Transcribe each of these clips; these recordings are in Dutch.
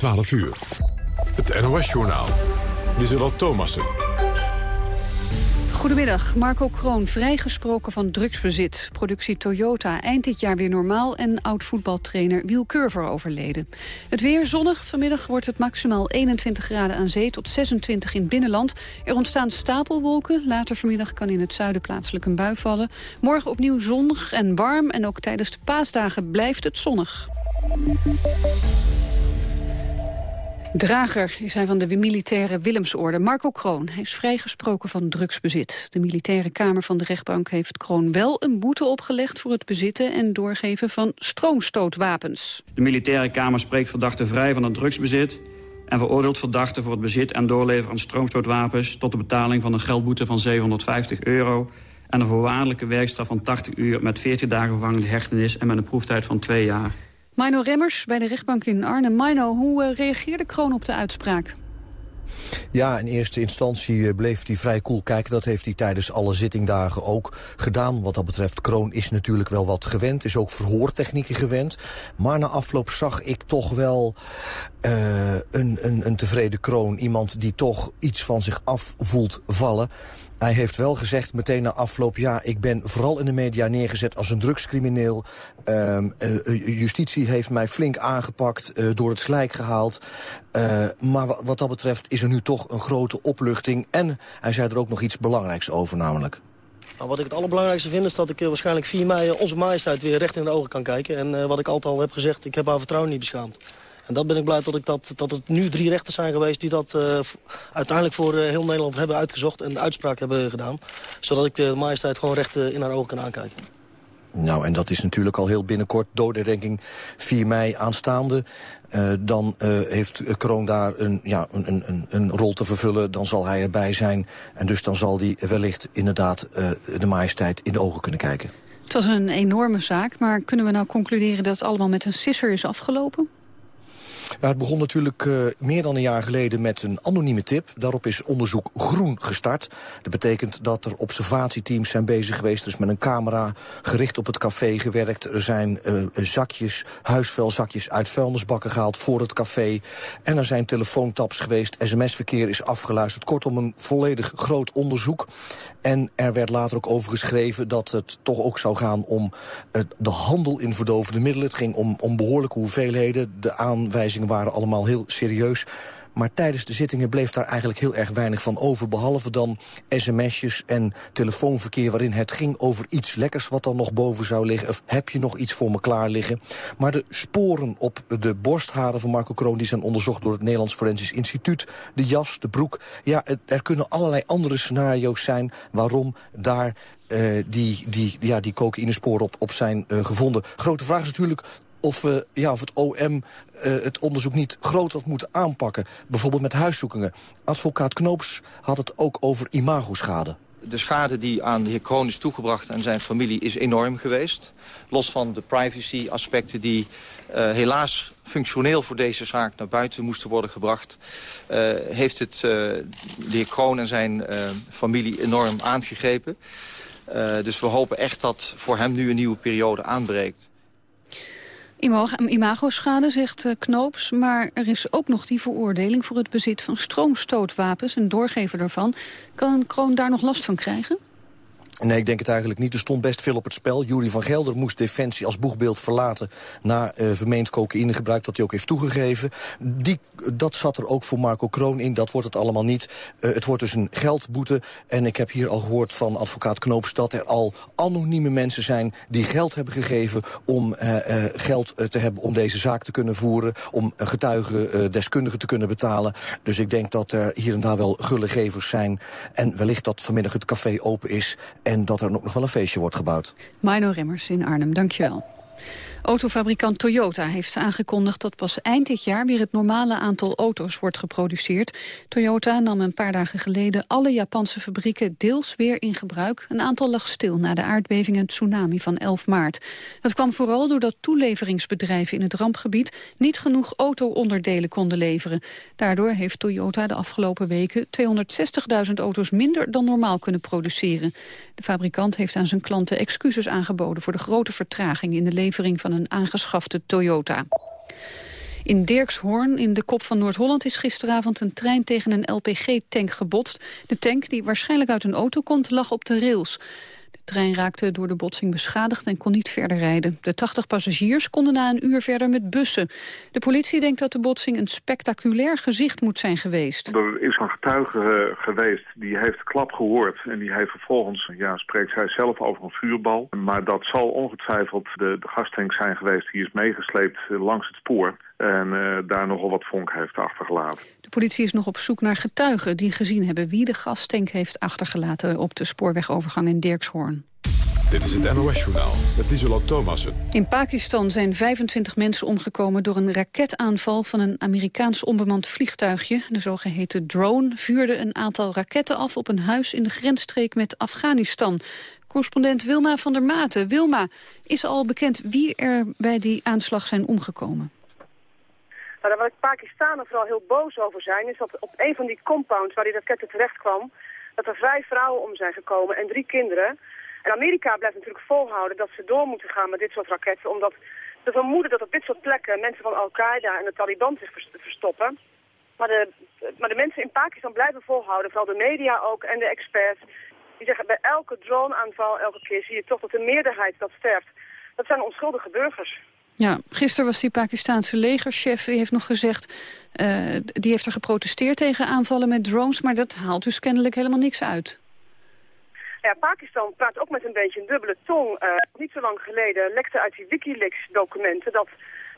12 uur. Het NOS-journaal. Lieselot Thomassen. Goedemiddag, Marco Kroon, vrijgesproken van drugsbezit. Productie Toyota eind dit jaar weer normaal... en oud-voetbaltrainer Wiel Curver overleden. Het weer zonnig. Vanmiddag wordt het maximaal 21 graden aan zee... tot 26 in binnenland. Er ontstaan stapelwolken. Later vanmiddag kan in het zuiden plaatselijk een bui vallen. Morgen opnieuw zonnig en warm. En ook tijdens de paasdagen blijft het zonnig. Drager is hij van de militaire Willemsorde, Marco Kroon. Hij is vrijgesproken van drugsbezit. De militaire kamer van de rechtbank heeft Kroon wel een boete opgelegd... voor het bezitten en doorgeven van stroomstootwapens. De militaire kamer spreekt verdachten vrij van het drugsbezit... en veroordeelt verdachten voor het bezit en doorleveren van stroomstootwapens... tot de betaling van een geldboete van 750 euro... en een voorwaardelijke werkstraf van 80 uur met 14 dagen vervangende hechtenis... en met een proeftijd van twee jaar. Mino Remmers bij de rechtbank in Arnhem. Mino, hoe uh, reageerde Kroon op de uitspraak? Ja, in eerste instantie eh, bleef hij vrij koel kijken. Dat heeft hij tijdens alle zittingdagen ook gedaan. Wat dat betreft, Kroon is natuurlijk wel wat gewend. Is ook verhoortechnieken gewend. Maar na afloop zag ik toch wel uh, een, een, een tevreden Kroon. Iemand die toch iets van zich af voelt vallen. Hij heeft wel gezegd meteen na afloop... ja, ik ben vooral in de media neergezet als een drugscrimineel. Uh, uh, justitie heeft mij flink aangepakt, uh, door het slijk gehaald. maar wat dat betreft is er nu toch een grote opluchting. En hij zei er ook nog iets belangrijks over namelijk. Nou, wat ik het allerbelangrijkste vind is dat ik waarschijnlijk 4 mei onze majesteit weer recht in de ogen kan kijken. En wat ik altijd al heb gezegd, ik heb haar vertrouwen niet beschaamd. En dat ben ik blij dat, ik dat, dat het nu drie rechters zijn geweest... die dat uh, uiteindelijk voor uh, heel Nederland hebben uitgezocht... en de uitspraak hebben gedaan. Zodat ik de majesteit gewoon recht uh, in haar ogen kan aankijken. Nou, en dat is natuurlijk al heel binnenkort doordenking 4 mei aanstaande. Uh, dan uh, heeft Kroon daar een, ja, een, een, een rol te vervullen. Dan zal hij erbij zijn. En dus dan zal hij wellicht inderdaad uh, de majesteit in de ogen kunnen kijken. Het was een enorme zaak, maar kunnen we nou concluderen dat het allemaal met een sisser is afgelopen? Het begon natuurlijk uh, meer dan een jaar geleden met een anonieme tip. Daarop is onderzoek groen gestart. Dat betekent dat er observatieteams zijn bezig geweest. Is met een camera gericht op het café gewerkt. Er zijn uh, zakjes, huisvuilzakjes uit vuilnisbakken gehaald voor het café. En er zijn telefoontaps geweest. SMS-verkeer is afgeluisterd. Kortom, een volledig groot onderzoek. En er werd later ook over geschreven dat het toch ook zou gaan om uh, de handel in verdovende middelen. Het ging om, om behoorlijke hoeveelheden. De aanwijzingen waren allemaal heel serieus. Maar tijdens de zittingen bleef daar eigenlijk heel erg weinig van over. Behalve dan sms'jes en telefoonverkeer waarin het ging over iets lekkers wat dan nog boven zou liggen. Of heb je nog iets voor me klaar liggen. Maar de sporen op de borstharen van Marco Kroon die zijn onderzocht door het Nederlands Forensisch Instituut. De jas, de broek. Ja, er kunnen allerlei andere scenario's zijn waarom daar uh, die, die, ja, die cocaïnesporen op, op zijn uh, gevonden. Grote vraag is natuurlijk of, uh, ja, of het OM uh, het onderzoek niet groter had moeten aanpakken. Bijvoorbeeld met huiszoekingen. Advocaat Knoops had het ook over imagoschade. De schade die aan de heer Kroon is toegebracht en zijn familie is enorm geweest. Los van de privacy-aspecten die uh, helaas functioneel voor deze zaak naar buiten moesten worden gebracht... Uh, heeft het de heer Kroon en zijn familie enorm aangegrepen. dus we hopen echt dat voor hem nu een nieuwe periode aanbreekt. Imagoschade, zegt uh, Knoops. Maar er is ook nog die veroordeling voor het bezit van stroomstootwapens... en doorgever daarvan. Kan Kroon daar nog last van krijgen? Nee, ik denk het eigenlijk niet. Er stond best veel op het spel. Jury van Gelder moest Defensie als boegbeeld verlaten... na uh, vermeend cocaïnegebruik, dat hij ook heeft toegegeven. Die, dat zat er ook voor Marco Kroon in. Dat wordt het allemaal niet. Uh, het wordt dus een geldboete. En ik heb hier al gehoord van advocaat Knoops... dat er al anonieme mensen zijn die geld hebben gegeven... om uh, geld te hebben om deze zaak te kunnen voeren... om getuigen, deskundigen te kunnen betalen. Dus ik denk dat er hier en daar wel gullegevers zijn. En wellicht dat vanmiddag het café open is en dat er ook nog wel een feestje wordt gebouwd. Mino Remmers in Arnhem, dankjewel. Autofabrikant Toyota heeft aangekondigd dat pas eind dit jaar weer het normale aantal auto's wordt geproduceerd. Toyota nam een paar dagen geleden alle Japanse fabrieken deels weer in gebruik. Een aantal lag stil na de aardbeving en tsunami van 11 maart. Dat kwam vooral doordat toeleveringsbedrijven in het rampgebied niet genoeg auto-onderdelen konden leveren. Daardoor heeft Toyota de afgelopen weken 260.000 auto's minder dan normaal kunnen produceren. De fabrikant heeft aan zijn klanten excuses aangeboden voor de grote vertraging in de levering van een aangeschafte Toyota. In Dirkshoorn, in de kop van Noord-Holland, is gisteravond een trein tegen een LPG-tank gebotst. De tank, die waarschijnlijk uit een auto komt, lag op de rails. De trein raakte door de botsing beschadigd en kon niet verder rijden. De 80 passagiers konden na een uur verder met bussen. De politie denkt dat de botsing een spectaculair gezicht moet zijn geweest. Er is een getuige eh, geweest die heeft klap gehoord... en die heeft vervolgens, ja, spreekt zij zelf over een vuurbal. Maar dat zal ongetwijfeld de, de zijn geweest... die is meegesleept eh, langs het spoor en uh, daar nogal wat vonk heeft achtergelaten. De politie is nog op zoek naar getuigen die gezien hebben... wie de gastank heeft achtergelaten op de spoorwegovergang in Dirkshoorn. Dit is het NOS-journaal met Isola Thomassen. In Pakistan zijn 25 mensen omgekomen door een raketaanval van een Amerikaans onbemand vliegtuigje. De zogeheten drone vuurde een aantal raketten af op een huis in de grensstreek met Afghanistan. Correspondent Wilma van der Maten. Wilma, is al bekend wie er bij die aanslag zijn omgekomen? Nou, waar de Pakistanen vooral heel boos over zijn... is dat op een van die compounds waar die raketten terecht kwam... dat er vijf vrouwen om zijn gekomen en drie kinderen. En Amerika blijft natuurlijk volhouden dat ze door moeten gaan met dit soort raketten... omdat ze vermoeden dat op dit soort plekken mensen van Al-Qaeda en de Taliban zich verstoppen. Maar de, maar de mensen in Pakistan blijven volhouden, vooral de media ook en de experts... die zeggen bij elke droneaanval elke keer zie je toch dat de meerderheid dat sterft. Dat zijn onschuldige burgers. Ja, gisteren was die Pakistaanse legerchef, die heeft nog gezegd... Uh, die heeft er geprotesteerd tegen aanvallen met drones... maar dat haalt dus kennelijk helemaal niks uit. Ja, Pakistan praat ook met een beetje een dubbele tong. Uh, niet zo lang geleden lekte uit die Wikileaks-documenten... dat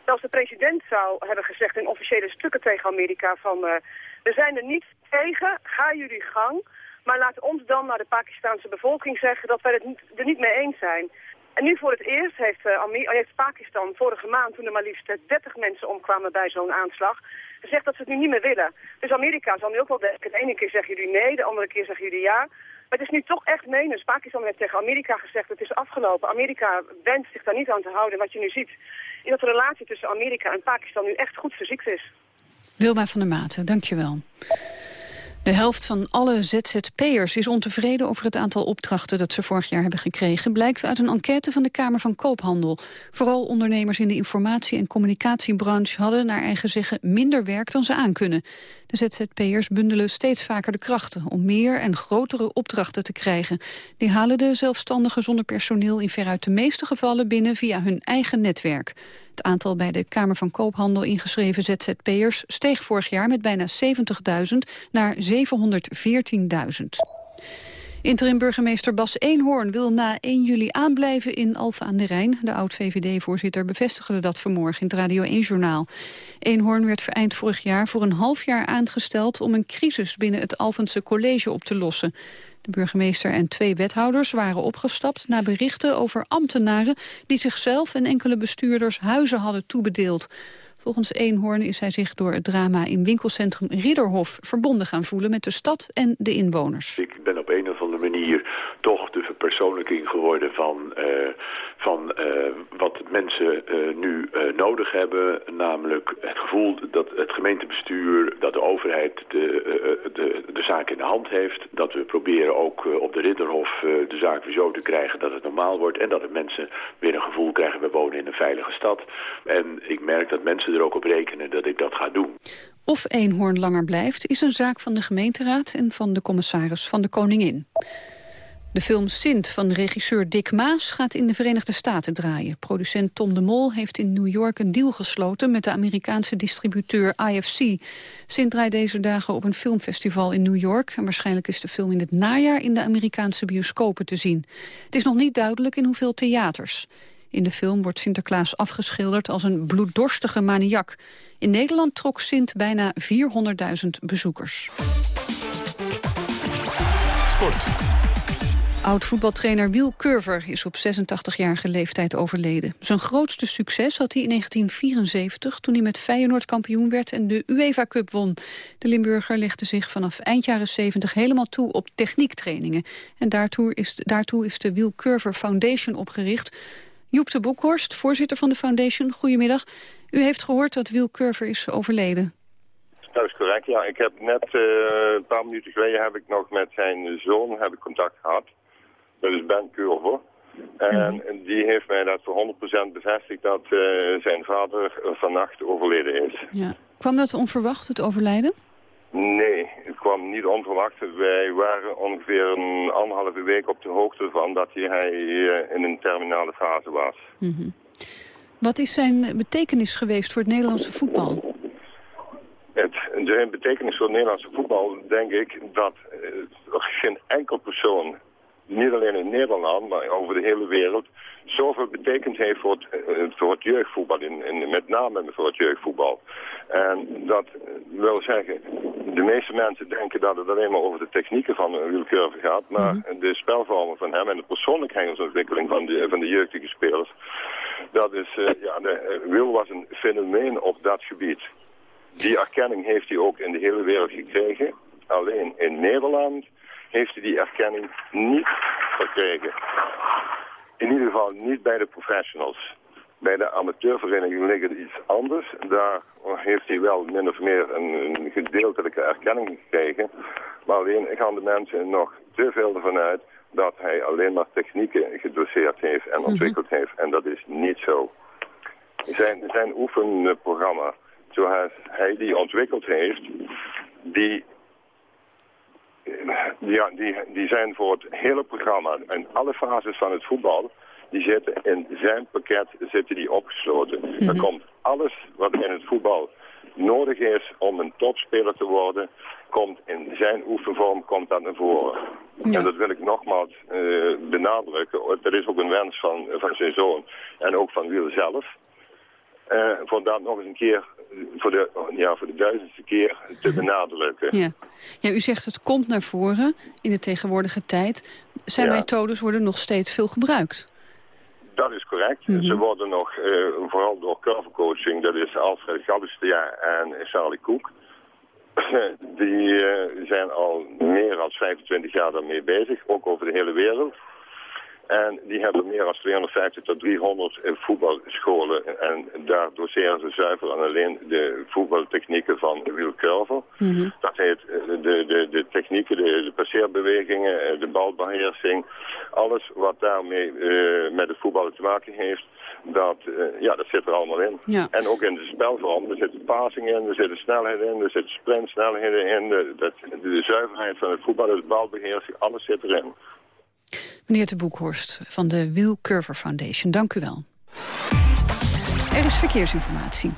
zelfs de president zou hebben gezegd in officiële stukken tegen Amerika... van uh, we zijn er niet tegen, ga jullie gang... maar laat ons dan naar de Pakistanse bevolking zeggen dat wij het er niet mee eens zijn... En nu voor het eerst heeft, uh, heeft Pakistan vorige maand, toen er maar liefst 30 mensen omkwamen bij zo'n aanslag, gezegd dat ze het nu niet meer willen. Dus Amerika zal nu ook wel denken, de ene keer zeggen jullie nee, de andere keer zeggen jullie ja. Maar het is nu toch echt menens. Pakistan heeft tegen Amerika gezegd, het is afgelopen. Amerika wenst zich daar niet aan te houden. Wat je nu ziet, is dat de relatie tussen Amerika en Pakistan nu echt goed verziekt is. Wilma van der Maten, dankjewel. De helft van alle ZZP'ers is ontevreden over het aantal opdrachten dat ze vorig jaar hebben gekregen, blijkt uit een enquête van de Kamer van Koophandel. Vooral ondernemers in de informatie- en communicatiebranche hadden naar eigen zeggen minder werk dan ze aankunnen. De ZZP'ers bundelen steeds vaker de krachten om meer en grotere opdrachten te krijgen. Die halen de zelfstandigen zonder personeel in veruit de meeste gevallen binnen via hun eigen netwerk. Het aantal bij de Kamer van Koophandel ingeschreven ZZP'ers steeg vorig jaar met bijna 70.000 naar 714.000. Interim-burgemeester Bas Eenhoorn wil na 1 juli aanblijven in Alphen aan de Rijn. De oud-VVD-voorzitter bevestigde dat vanmorgen in het Radio 1-journaal. Eenhoorn werd eind vorig jaar voor een half jaar aangesteld... om een crisis binnen het Alphense college op te lossen. De burgemeester en twee wethouders waren opgestapt... na berichten over ambtenaren die zichzelf en enkele bestuurders huizen hadden toebedeeld. Volgens Eenhoorn is hij zich door het drama in winkelcentrum Ridderhof verbonden gaan voelen met de stad en de inwoners. Ik ben op een of andere manier toch de verpersoonlijking geworden van, uh, van uh, wat mensen uh, nu nodig hebben. Namelijk het gevoel dat het gemeentebestuur, dat de overheid de, de, de zaak in de hand heeft. Dat we proberen ook op de Ridderhof de zaak weer zo te krijgen dat het normaal wordt. En dat de mensen weer een gevoel krijgen, we wonen in een veilige stad. En ik merk dat mensen er ook op rekenen dat ik dat ga doen. Of Eenhoorn langer blijft, is een zaak van de gemeenteraad en van de commissaris van de Koningin. De film Sint van regisseur Dick Maas gaat in de Verenigde Staten draaien. Producent Tom de Mol heeft in New York een deal gesloten... met de Amerikaanse distributeur IFC. Sint draait deze dagen op een filmfestival in New York... en waarschijnlijk is de film in het najaar in de Amerikaanse bioscopen te zien. Het is nog niet duidelijk in hoeveel theaters. In de film wordt Sinterklaas afgeschilderd als een bloeddorstige maniak. In Nederland trok Sint bijna 400.000 bezoekers. Sport. Oud-voetbaltrainer Wiel Curver is op 86-jarige leeftijd overleden. Zijn grootste succes had hij in 1974 toen hij met Feyenoord kampioen werd en de UEFA Cup won. De Limburger legde zich vanaf eind jaren 70 helemaal toe op techniektrainingen. En daartoe is, daartoe is de Wiel Curver Foundation opgericht. Joep de Boekhorst, voorzitter van de foundation, goedemiddag. U heeft gehoord dat Wiel Curver is overleden. Dat is correct, ja. Ik heb net, uh, een paar minuten geleden heb ik nog met zijn zoon heb ik contact gehad. Dat is Ben Curver. En Mhm. die heeft mij dat voor 100% bevestigd dat eh, zijn vader vannacht overleden is. Ja. Kwam dat onverwacht, het overlijden? Nee, het kwam niet onverwacht. Wij waren ongeveer een anderhalve week op de hoogte van dat hij eh, in een terminale fase was. Mhm. Wat is zijn betekenis geweest voor het Nederlandse voetbal? Het, de betekenis voor het Nederlandse voetbal denk ik dat eh, er geen enkel persoon, niet alleen in Nederland, maar over de hele wereld, zoveel betekend heeft voor het, eh, voor het jeugdvoetbal, in, in, met name voor het jeugdvoetbal. En dat wil zeggen, de meeste mensen denken dat het alleen maar over de technieken van Wiel Curve gaat, maar de spelvormen van hem en de persoonlijkheidsontwikkeling van de, van de jeugdige spelers, dat is, eh, ja, de, eh, Wil was een fenomeen op dat gebied. Die erkenning heeft hij ook in de hele wereld gekregen. Alleen in Nederland heeft hij die erkenning niet verkregen. In ieder geval niet bij de professionals. Bij de amateurverenigingen ligt het iets anders. Daar heeft hij wel min of meer een, een gedeeltelijke erkenning gekregen. Maar alleen gaan de mensen nog te veel ervan uit dat hij alleen maar technieken gedoseerd heeft en ontwikkeld heeft. En dat is niet zo. Zijn, zijn oefenprogramma, zoals hij die ontwikkeld heeft, die, ja, die, die zijn voor het hele programma en alle fases van het voetbal, die zitten in zijn pakket zitten die opgesloten. Er komt alles wat in het voetbal nodig is om een topspeler te worden, komt in zijn oefenvorm komt dat naar voren. En dat wil ik nogmaals eh, benadrukken. Dat is ook een wens van, van zijn zoon en ook van Wiel zelf. Eh, voor dat nog eens een keer, voor de, ja, voor de duizendste keer te benadrukken. Ja. ja, u zegt het komt naar voren in de tegenwoordige tijd. Zijn Ja. methodes worden nog steeds veel gebruikt. Dat is correct. Ze worden nog, eh, vooral door curvecoaching, dat is Alfred Gallistea en Charlie Koek. Die eh, zijn al meer dan 25 jaar daarmee bezig, ook over de hele wereld. En die hebben meer dan 250 tot 300 voetbalscholen. En daar doseren ze zuiver en alleen de voetbaltechnieken van Wiel Curver. Dat heet eh, de, de, de technieken, de, de passeerbewegingen, eh, de balbeheersing. Alles wat daarmee eh, met het voetballen te maken heeft, dat, eh, ja, dat zit er allemaal in. Ja. En ook in de spelvorm. Er zitten passing in, er zitten snelheden in, er zitten sprintsnelheden in. De, dat, de zuiverheid van het voetballen, de balbeheersing, alles zit erin. Meneer de Boekhorst van de Wheel Curver Foundation, dank u wel. Er is verkeersinformatie.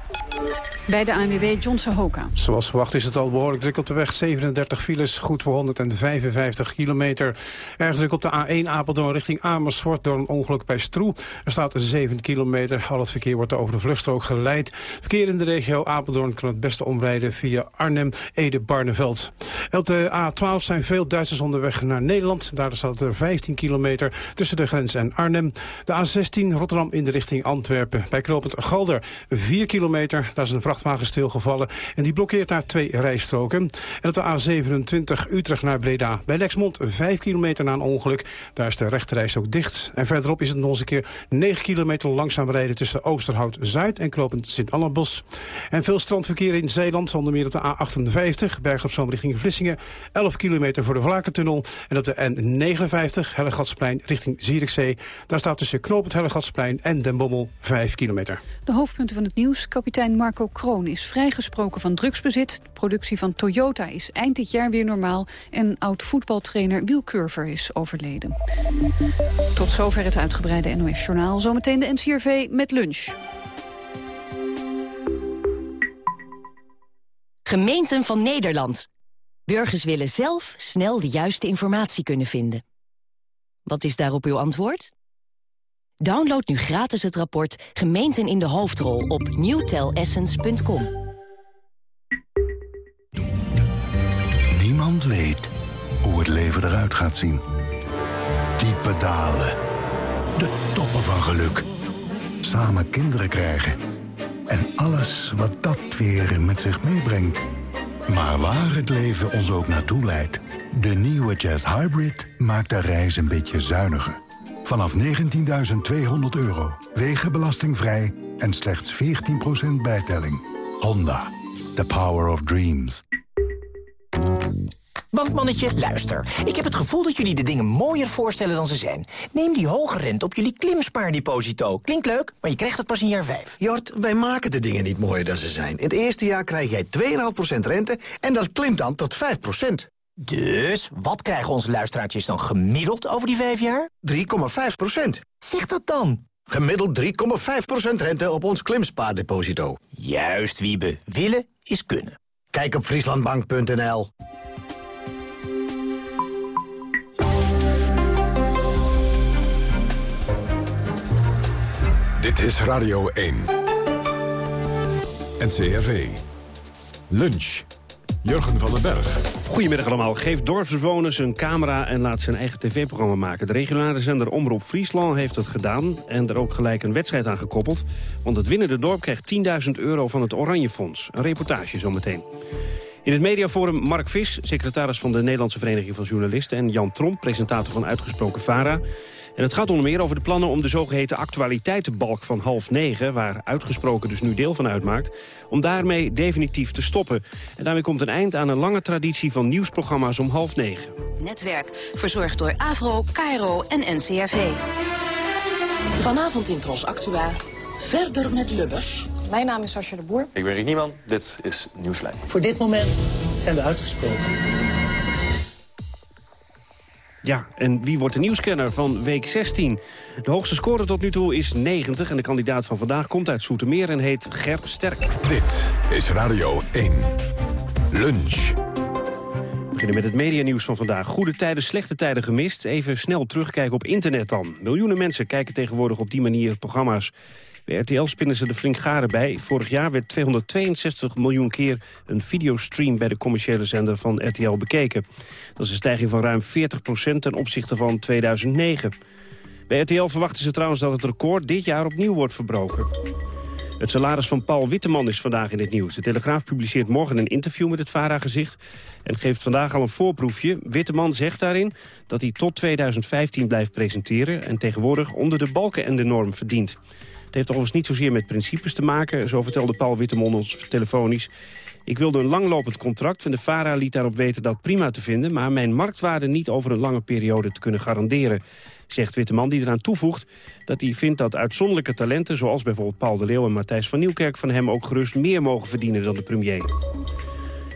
Bij de ANWB Johnson Hoka. Zoals verwacht is het al behoorlijk druk op de weg. 37 files, goed voor 155 kilometer. Erg druk op de A1 Apeldoorn richting Amersfoort... door een ongeluk bij Stroe. Er staat 7 kilometer. Al het verkeer wordt over de vluchtstrook geleid. Verkeer in de regio Apeldoorn kan het beste omrijden... via Arnhem, Ede, Barneveld. Op de A12 zijn veel Duitsers onderweg naar Nederland. Daar staat er 15 kilometer tussen de grens en Arnhem. De A16 Rotterdam in de richting Antwerpen. Bij knooppunt Galder 4 kilometer. Daar is een vrachtwagen stilgevallen. En die blokkeert daar twee rijstroken. En op de A27 Utrecht naar Breda. Bij Lexmond 5 kilometer na een ongeluk. Daar is de rechterreis ook dicht. En verderop is het nog eens een keer 9 kilometer langzaam rijden... tussen Oosterhout-Zuid en knooppunt Sint-Annabos. En veel strandverkeer in Zeeland. Onder meer op de A58 Berg op Zoom richting Vlissingen. 11 kilometer voor de Vlakentunnel. En op de N59 Hellegatsplein richting Zierikzee. Daar staat tussen knooppunt Hellegatsplein en Den Bommel 5 kilometer. De hoofdpunten van het nieuws. Kapitein Marco is vrijgesproken van drugsbezit. Productie van Toyota is eind dit jaar weer normaal. En oud-voetbaltrainer Wiel Curver is overleden. Tot zover het uitgebreide NOS-journaal. Zometeen de NCRV met lunch. Gemeenten van Nederland. Burgers willen zelf snel de juiste informatie kunnen vinden. Wat is daarop uw antwoord? Download nu gratis het rapport Gemeenten in de hoofdrol op newtelessence.com. Niemand weet hoe het leven eruit gaat zien. Diepe dalen. De toppen van geluk. Samen kinderen krijgen. En alles wat dat weer met zich meebrengt. Maar waar het leven ons ook naartoe leidt. De nieuwe Jazz Hybrid maakt de reis een beetje zuiniger. Vanaf 19.200 euro. Wegenbelastingvrij en slechts 14% bijtelling. Honda. The power of dreams. Bankmannetje, luister. Ik heb het gevoel dat jullie de dingen mooier voorstellen dan ze zijn. Neem die hoge rente op jullie klimspaardeposito. Klinkt leuk, maar je krijgt het pas in jaar 5. Jort, wij maken de dingen niet mooier dan ze zijn. In het eerste jaar krijg jij 2,5% rente en dat klimt dan tot 5%. Dus, wat krijgen onze luisteraartjes dan gemiddeld over die vijf jaar? 3,5%. Zeg dat dan. Gemiddeld 3,5% rente op ons klimspaardeposito. Juist, Wiebe. Willen is kunnen. Kijk op frieslandbank.nl. Dit is Radio 1. NCRV. Lunch. Jurgen van den Berg. Goedemiddag allemaal. Geef dorpsbewoners een camera en laat zijn eigen tv-programma maken. De regionale zender Omroep Friesland heeft het gedaan... en er ook gelijk een wedstrijd aan gekoppeld. Want het winnende dorp krijgt 10.000 euro van het Oranje Fonds. Een reportage zometeen. In het mediaforum Mark Vis, secretaris van de Nederlandse Vereniging van Journalisten... en Jan Tromp, presentator van Uitgesproken VARA... En het gaat onder meer over de plannen om de zogeheten actualiteitenbalk van half negen... waar uitgesproken dus nu deel van uitmaakt... om daarmee definitief te stoppen. En daarmee komt een eind aan een lange traditie van nieuwsprogramma's om half negen. Netwerk, verzorgd door AVRO, KRO en NCRV. Vanavond in Tros Actua, verder met Lubbers. Mijn naam is Sascha de Boer. Ik ben Rick Nieman, dit is Nieuwslijn. Voor dit moment zijn we uitgesproken. Ja, en wie wordt de nieuwscanner van week 16? De hoogste score tot nu toe is 90 en de kandidaat van vandaag komt uit Soetermeer en heet Ger Sterk. Dit is Radio 1. Lunch. We beginnen met het medianieuws van vandaag. Goede tijden, slechte tijden gemist. Even snel terugkijken op internet dan. Miljoenen mensen kijken tegenwoordig op die manier programma's. Bij RTL spinnen ze de flink garen bij. Vorig jaar werd 262 miljoen keer een videostream bij de commerciële zender van RTL bekeken. Dat is een stijging van ruim 40% ten opzichte van 2009. Bij RTL verwachten ze trouwens dat het record dit jaar opnieuw wordt verbroken. Het salaris van Paul Witteman is vandaag in het nieuws. De Telegraaf publiceert morgen een interview met het VARA-gezicht... en geeft vandaag al een voorproefje. Witteman zegt daarin dat hij tot 2015 blijft presenteren... en tegenwoordig onder de balken en de norm verdient. Het heeft overigens niet zozeer met principes te maken. Zo vertelde Paul Wittemon ons telefonisch. Ik wilde een langlopend contract en de VARA liet daarop weten dat prima te vinden... maar mijn marktwaarde niet over een lange periode te kunnen garanderen. Zegt Witteman die eraan toevoegt dat hij vindt dat uitzonderlijke talenten... zoals bijvoorbeeld Paul de Leeuw en Matthijs van Nieuwkerk... van hem ook gerust meer mogen verdienen dan de premier.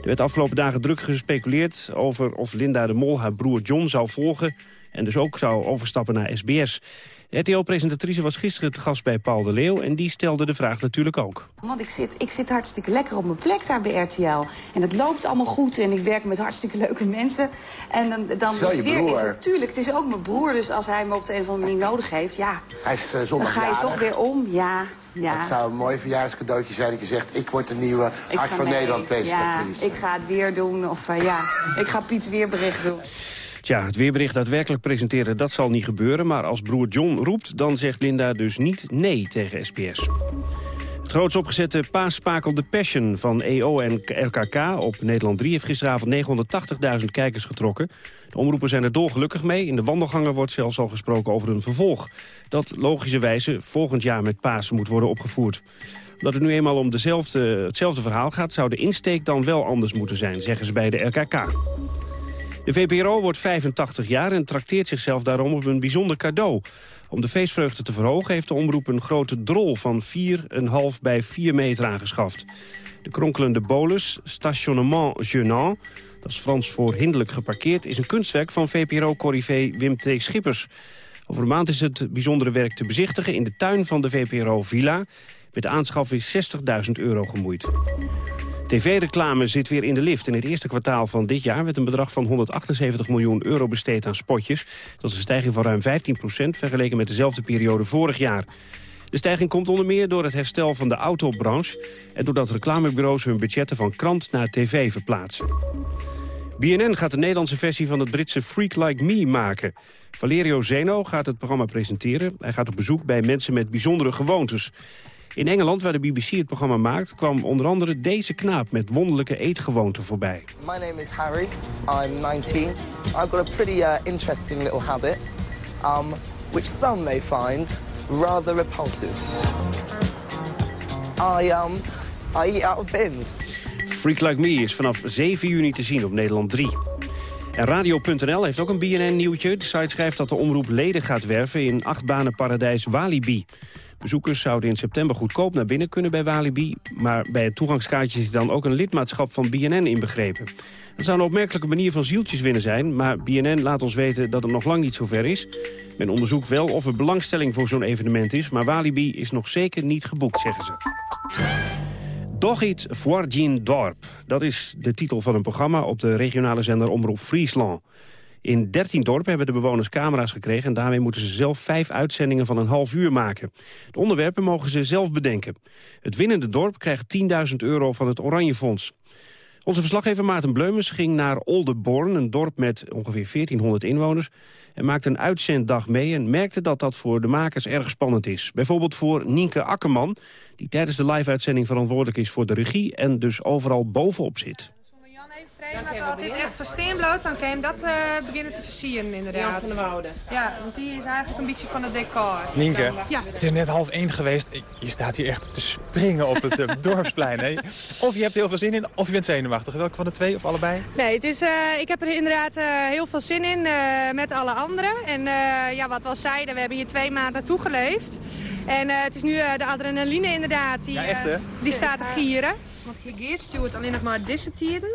Er werd afgelopen dagen druk gespeculeerd over of Linda de Mol haar broer John zou volgen... en dus ook zou overstappen naar SBS. RTL-presentatrice was gisteren te gast bij Paul de Leeuw... en die stelde de vraag natuurlijk ook. Want ik zit, ik zit hartstikke lekker op mijn plek daar bij RTL. En het loopt allemaal goed en ik werk met hartstikke leuke mensen. En dan, dan is, is weer, is het, tuurlijk, het is ook mijn broer. Dus als hij me op de een of andere manier nodig heeft, ja... Hij is uh, Dan ga je toch weer om, ja. Ja. Het zou een mooi verjaarscadeautje zijn dat je zegt... ik word de nieuwe Hart van Nederland presentatrice. Ja, ik ga het weer doen of uh, ja, ik ga Piets weerbericht doen. Tja, het weerbericht daadwerkelijk presenteren, dat zal niet gebeuren. Maar als broer John roept, dan zegt Linda dus niet nee tegen SPS. Het groots opgezette paasspakel The Passion van EO en RKK op Nederland 3... heeft gisteravond 980.000 kijkers getrokken. De omroepen zijn er dolgelukkig mee. In de wandelgangen wordt zelfs al gesproken over een vervolg. Dat logischerwijze volgend jaar met Pasen moet worden opgevoerd omdat het nu eenmaal om dezelfde, hetzelfde verhaal gaat... zou de insteek dan wel anders moeten zijn, zeggen ze bij de RKK. De VPRO wordt 85 jaar en trakteert zichzelf daarom op een bijzonder cadeau. Om de feestvreugde te verhogen heeft de omroep een grote drol van 4,5 bij 4 meter aangeschaft. De kronkelende bolus, stationnement gênant, dat is Frans voor hinderlijk geparkeerd, is een kunstwerk van VPRO-corrivé Wim T. Schippers. Over een maand is het bijzondere werk te bezichtigen in de tuin van de VPRO-villa. Met de aanschaf is 60.000 euro gemoeid. TV-reclame zit weer in de lift. In het eerste kwartaal van dit jaar werd een bedrag van 178 miljoen euro besteed aan spotjes. Dat is een stijging van ruim 15% vergeleken met dezelfde periode vorig jaar. De stijging komt onder meer door het herstel van de autobranche... en doordat reclamebureaus hun budgetten van krant naar tv verplaatsen. BNN gaat de Nederlandse versie van het Britse Freak Like Me maken. Valerio Zeno gaat het programma presenteren. Hij gaat op bezoek bij mensen met bijzondere gewoontes. In Engeland, waar de BBC het programma maakt... kwam onder andere deze knaap met wonderlijke eetgewoonten voorbij. My name is Harry. I'm 19. I've got a pretty uh, interesting little habit... Um, which some may find rather repulsive. I, um, I eat out of bins. Freak Like Me is vanaf 7 juni te zien op Nederland 3. En Radio.nl heeft ook een BNN-nieuwtje. De site schrijft dat de omroep leden gaat werven in achtbanenparadijs Walibi. Bezoekers zouden in september goedkoop naar binnen kunnen bij Walibi... maar bij het toegangskaartje is dan ook een lidmaatschap van BNN inbegrepen. Dat zou een opmerkelijke manier van zieltjes winnen zijn... maar BNN laat ons weten dat het nog lang niet zover is. Men onderzoekt wel of er belangstelling voor zo'n evenement is... maar Walibi is nog zeker niet geboekt, zeggen ze. Doch iets voor dorp. Dat is de titel van een programma op de regionale zender Omroep Friesland. In 13 dorpen hebben de bewoners camera's gekregen... en daarmee moeten ze zelf vijf uitzendingen van een half uur maken. De onderwerpen mogen ze zelf bedenken. Het winnende dorp krijgt 10.000 euro van het Oranje Fonds. Onze verslaggever Maarten Bleumens ging naar Oldenborn... een dorp met ongeveer 1400 inwoners... en maakte een uitzenddag mee en merkte dat dat voor de makers erg spannend is. Bijvoorbeeld voor Nienke Akkerman, die tijdens de live-uitzending verantwoordelijk is voor de regie... en dus overal bovenop zit. Maar als dit echt zo steenbloot, dan kan je hem dat uh, beginnen te versieren inderdaad. Jan van der Woude. Ja, want die is eigenlijk een beetje van het decor. Nienke, ja. het is net half één geweest. Je staat hier echt te springen op het uh, dorpsplein. Hè? Of je hebt heel veel zin in, of je bent zenuwachtig. Welke van de twee, of allebei? Nee, het is, uh, ik heb er inderdaad heel veel zin in met alle anderen. En ja, wat we al zeiden, we hebben hier twee maanden naartoe geleefd. En het is nu de adrenaline inderdaad, die, ja, die staat te gieren. Want Geert stuurt alleen nog maar deze tierden.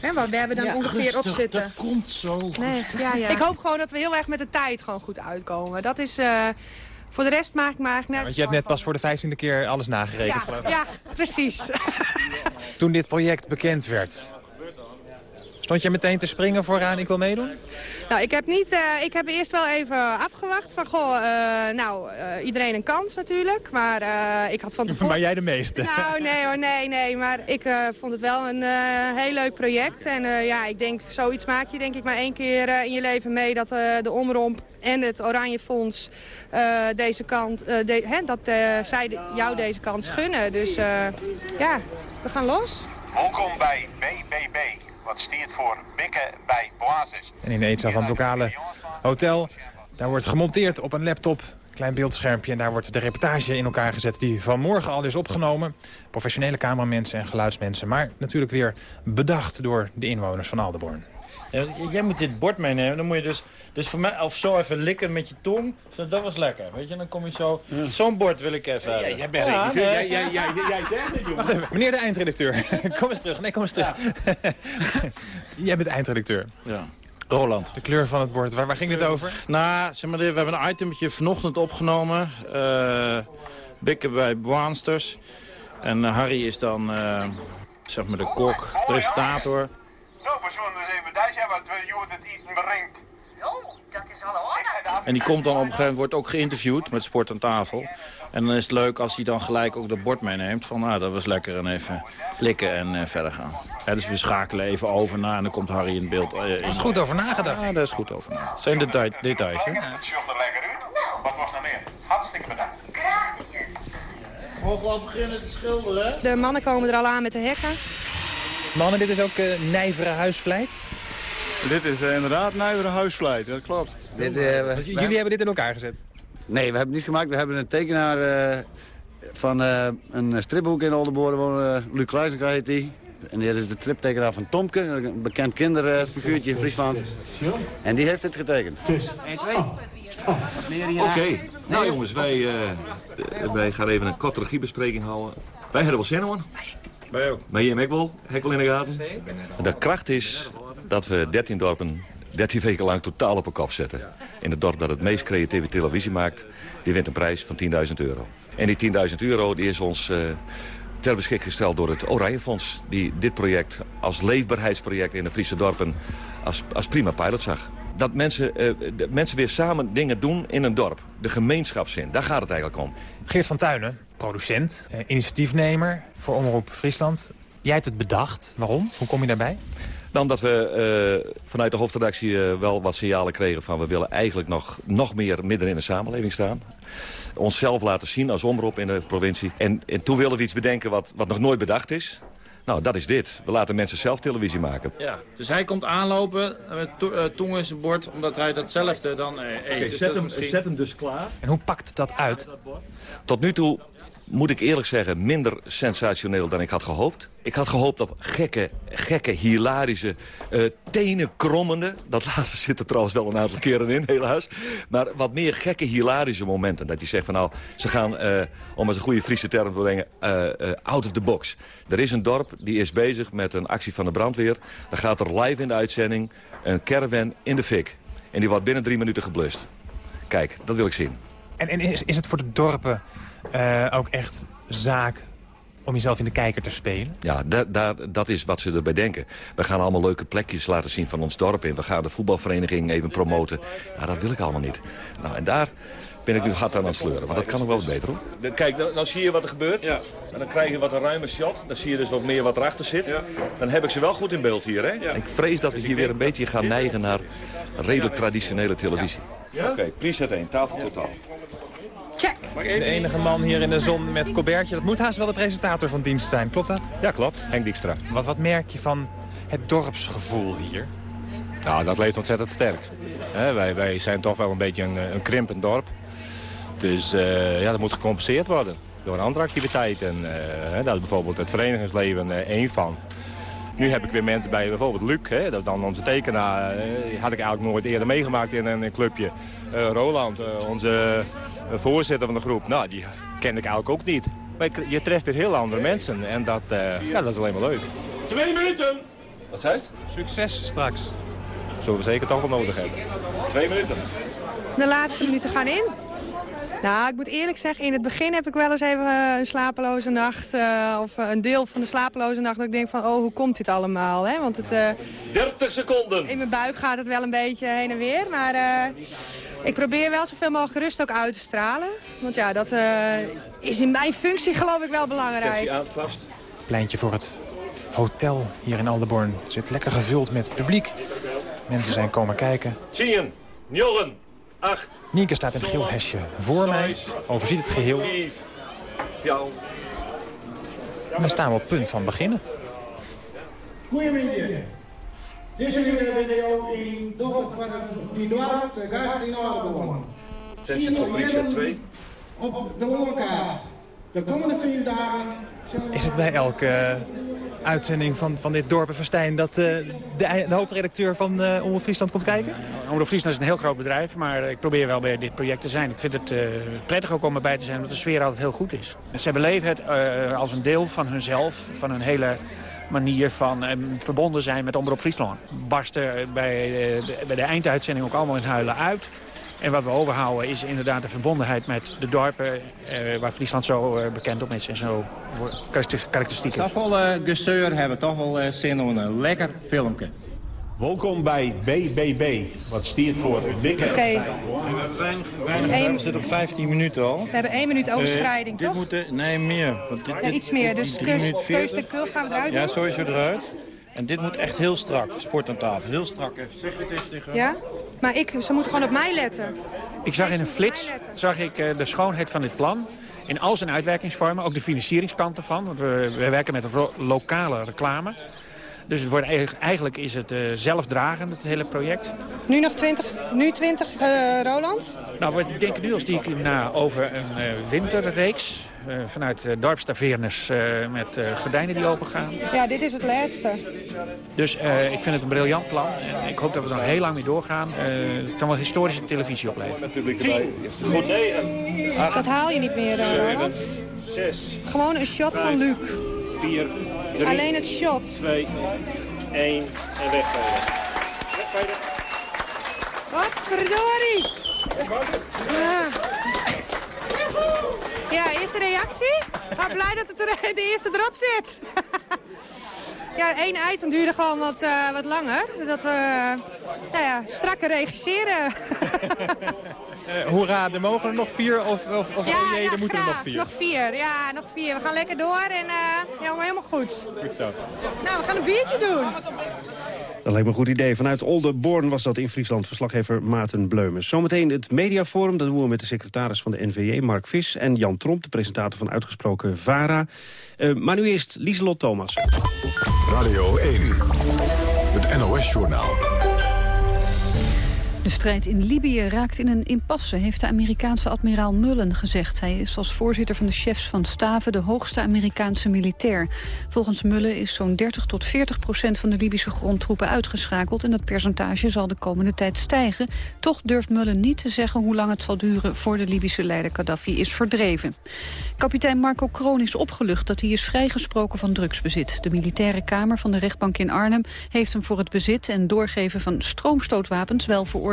Hè, waar we dan ja, ongeveer rustig, op zitten. Dat komt zo. Nee, ja, ja. Ik hoop gewoon dat we heel erg met de tijd gewoon goed uitkomen. Dat is... Uh, voor de rest maak ik me eigenlijk... Ja, want je hebt net pas voor de vijftiende keer alles nagerekend, ja, geloof ik. Ja, precies. Toen dit project bekend werd, Stond je meteen te springen vooraan, ik wil meedoen? Nou, ik heb, niet, uh, ik heb eerst wel even afgewacht van, goh, uh, nou, uh, iedereen een kans natuurlijk. Maar ik had van tevoren... Maar jij de meeste? Nou, nee hoor, nee, nee. Maar ik vond het wel een heel leuk project. En ja, ik denk, zoiets maak je denk ik maar één keer in je leven mee... dat de Omromp en het Oranje Fonds deze kant, de, hè, dat zij jou deze kans gunnen. Dus ja, we gaan los. Welkom bij BBB wat stiert voor Bikke bij Boasis. En in de eetzaal van het lokale hotel, daar wordt gemonteerd op een laptop klein beeldschermpje. En daar wordt de reportage in elkaar gezet die vanmorgen al is opgenomen. Professionele cameramensen en geluidsmensen. Maar natuurlijk weer bedacht door de inwoners van Aldeborn. Ja, jij moet dit bord meenemen. Dan moet je dus, dus voor mij of zo even likken met je tong. Zo, dat was lekker. Weet je, dan kom je zo. Zo'n bord wil ik even. Ja, jij bent ja, nee. jij, jij, jij, jij, jij Wacht even, meneer de eindredacteur. kom eens terug. Nee, kom eens terug. jij bent eindredacteur. Ja. Roland. De kleur van het bord. Waar, waar ging dit over? Nou, zeg maar, we hebben een itemetje vanochtend opgenomen. Uh, Bikken bij Boansters. En uh, Harry is dan, uh, zeg maar, de kok, presentator. Zullen dus even daar zijn wat je het eten brengt. Oh, dat is al orde. En die komt dan op een gegeven moment, wordt ook geïnterviewd met Sport aan tafel. En dan is het leuk als hij dan gelijk ook dat bord meeneemt. Van nou, dat was lekker en even likken en uh, verder gaan. Ja, dus we schakelen even over na en dan komt Harry in beeld. Uh, is goed over nagedacht. Ja, daar is goed over nagedacht. Het zijn detail, details, hè? Het ziet er lekker uit. Wat was er meer? Hartstikke bedankt. Graag Mogen we al beginnen te schilderen? De mannen komen er al aan met de hekken. Mannen, dit is ook uh, nijvere huisvleit? Dit is uh, inderdaad nijvere huisvleit, dat klopt. Dit, uh, we, jullie we, hebben dit in elkaar gezet? Nee, we hebben het niet gemaakt. We hebben een tekenaar uh, van een stripboek in Oldenboren wonen. Luc Kluizenga heet die. En die is de striptekenaar van Tomke, een bekend kinderfiguurtje in Friesland. En die heeft het getekend. Dus. 1, 2. Oké, okay. nou jongens, wij, wij gaan even een korte regiebespreking houden. Wij hebben wel zin hoor. Wij ook. Maar jij wel, hek wel in de gaten. De kracht is dat we 13 dorpen 13 weken lang totaal op een kop zetten. In het dorp dat het meest creatieve televisie maakt, die wint een prijs van 10.000 euro. En die 10.000 euro die is ons uh, ter beschikking gesteld door het Oranje Fonds... die dit project als leefbaarheidsproject in de Friese dorpen als, als prima pilot zag. Dat mensen, uh, mensen weer samen dingen doen in een dorp. De gemeenschapszin, daar gaat het eigenlijk om. Geert van Tuinen, producent, eh, initiatiefnemer voor Omroep Friesland. Jij hebt het bedacht. Waarom? Hoe kom je daarbij? Dan dat we uh, vanuit de hoofdredactie uh, wel wat signalen kregen van... we willen eigenlijk nog, nog meer midden in de samenleving staan. Onszelf laten zien als omroep in de provincie. En, en toen wilden we iets bedenken wat, wat nog nooit bedacht is. Nou, dat is dit. We laten mensen zelf televisie maken. Ja, dus hij komt aanlopen met to uh, tong in zijn bord... omdat hij datzelfde dan uh, eet. Okay, dus zet, hem, misschien... zet hem dus klaar. En hoe pakt dat uit? Tot nu toe moet ik eerlijk zeggen, minder sensationeel dan ik had gehoopt. Ik had gehoopt op gekke, gekke, hilarische, uh, tenen krommende... dat laatste zit er trouwens wel een aantal keren in, helaas. Maar wat meer gekke, hilarische momenten. Dat je zegt van nou, ze gaan, uh, om eens een goede Friese term te brengen... Uh, out of the box. Er is een dorp, die is bezig met een actie van de brandweer. Dan gaat er live in de uitzending een caravan in de fik. En die wordt binnen drie minuten geblust. Kijk, dat wil ik zien. En, en is, is het voor de dorpen uh, ook echt zaak om jezelf in de kijker te spelen? Ja, dat is wat ze erbij denken. We gaan allemaal leuke plekjes laten zien van ons dorp in. We gaan de voetbalvereniging even promoten. Ja, dat wil ik allemaal niet. Nou, en daar ben ik nu hard aan het sleuren. Maar dat kan nog wel wat beter, hoor. Kijk, dan, dan, zie je wat er gebeurt. Ja. En dan krijg je wat een ruime shot. Dan zie je dus wat meer wat erachter zit. Ja. Dan heb ik ze wel goed in beeld hier, hè? Ja. Ik vrees dat we hier weer een beetje gaan neigen naar redelijk traditionele televisie. Oké, okay, please set 1. Tafel totaal. Check. De enige man hier in de zon met Colbertje. Dat moet haast wel de presentator van dienst zijn, klopt dat? Ja, klopt. Henk Dijkstra. Wat, wat merk je van het dorpsgevoel hier? Nou, dat leeft ontzettend sterk. wij, wij zijn toch wel een beetje een, een krimpend dorp. Dus uh, ja, dat moet gecompenseerd worden door andere activiteiten. Uh, daar is bijvoorbeeld het verenigingsleven uh, één van. Nu heb ik weer mensen bij bijvoorbeeld Luc, hè, dat dan onze tekenaar. had ik eigenlijk nooit eerder meegemaakt in een, clubje. Roland, onze voorzitter van de groep, nou, die ken ik eigenlijk ook niet. Maar je treft weer heel andere mensen en dat, ja, dat is alleen maar leuk. Twee minuten! Wat zei het? Succes straks. Zullen we zeker toch wel nodig hebben. Twee minuten. De laatste minuten gaan in. Nou, ik moet eerlijk zeggen, in het begin heb ik wel eens even een slapeloze nacht... Uh, of een deel van de slapeloze nacht dat ik denk van, oh, hoe komt dit allemaal? Hè? Want het, uh, 30 seconden! In mijn buik gaat het wel een beetje heen en weer, maar... Uh, ik probeer wel zoveel mogelijk rust ook uit te stralen. Want ja, dat is in mijn functie geloof ik wel belangrijk. je aan vast. Het pleintje voor het hotel hier in Aldeborn zit lekker gevuld met publiek. Mensen zijn komen kijken. 10, 9, 8, Nienke staat in het geel hesje voor mij, overziet het geheel. En dan staan we op punt van beginnen. Goedemiddag. Deze video in dorp van die dorp, de gast in je 2. Op de woonkaart. De komende vier dagen... Is het bij elke uitzending van, van dit Dorpenfestijn... dat uh, de, de, hoofdredacteur van uh, Omroep Friesland komt kijken? Omroep Friesland is een heel groot bedrijf, maar ik probeer wel bij dit project te zijn. Ik vind het uh, prettig ook om erbij te zijn, omdat de sfeer altijd heel goed is. Ze beleven het als een deel van hunzelf, van hun hele manier van verbonden zijn met Omroep Friesland. Barsten bij bij de einduitzending ook allemaal in huilen uit. En wat we overhouden is inderdaad de verbondenheid met de dorpen... Eh, waar Friesland zo eh, bekend op is en zo karakteristiek is. Toch wel uh, gezeur hebben toch wel uh, zin om een lekker filmpje. Welkom bij BBB, wat stiert voor Wikke. Oké. Okay. We zitten op 15 minuten al. We hebben één minuut overschrijding, uh, toch? Dit moet, nee, meer. Want dit, ja, iets meer, dus keus de kul gaan we eruit Ja, doen? sowieso eruit. En dit moet echt heel strak, sport aan tafel. Heel strak. Even zeg het eens tegen Ja? Maar ik, ze moeten gewoon op mij letten. Ik zag in een flits zag ik, uh, de schoonheid van dit plan. In al zijn uitwerkingsvormen, ook de financieringskant ervan. Want we, we werken met lokale reclame. Dus het wordt eigenlijk is het uh, zelfdragend, het hele project. Nu nog 20, nu 20 uh, Roland? Nou, we denken nu als die na over een uh, winterreeks. Vanuit uh, dorpstavernes met gordijnen die open gaan. Ja, dit is het laatste. Dus ik vind het een briljant plan. En ik hoop dat we er nog heel lang mee doorgaan. het kan wel historische televisie opleveren. Goed, 9, Dat haal je niet meer. 6. Gewoon een shot van Luc. 4, Drie, Alleen het shot. 2, 1 en wegvegen. Wegvegen. Wat verdorie. Ja. Ja, eerste reactie? Maar blij dat het er, de eerste erop zit. ja, één item duurde gewoon wat, uh, wat langer. Dat we uh, nou ja, strakker regisseren. Uh, hoera, er mogen er nog vier of, of, of ja, oh jee, er moeten graag. er nog vier? nog vier. Ja, nog vier. We gaan lekker door en helemaal, helemaal goed. Goed zo. Nou, we gaan een biertje doen. Dat lijkt me een goed idee. Vanuit Oldenborn was dat in Friesland verslaggever Maarten Bleumens. Zometeen het mediaforum, dat doen we met de secretaris van de NVJ, Mark Vis... en Jan Tromp, de presentator van Uitgesproken VARA. Uh, maar nu eerst Lieselot Thomas. Radio 1, het NOS-journaal. De strijd in Libië raakt in een impasse, heeft de Amerikaanse admiraal Mullen gezegd. Hij is als voorzitter van de chefs van staven de hoogste Amerikaanse militair. Volgens Mullen is zo'n 30 tot 40 procent van de Libische grondtroepen uitgeschakeld... en dat percentage zal de komende tijd stijgen. Toch durft Mullen niet te zeggen hoe lang het zal duren... voor de Libische leider Gaddafi is verdreven. Kapitein Marco Kroon is opgelucht dat hij is vrijgesproken van drugsbezit. De militaire kamer van de rechtbank in Arnhem heeft hem voor het bezit en doorgeven van stroomstootwapens wel veroordeeld.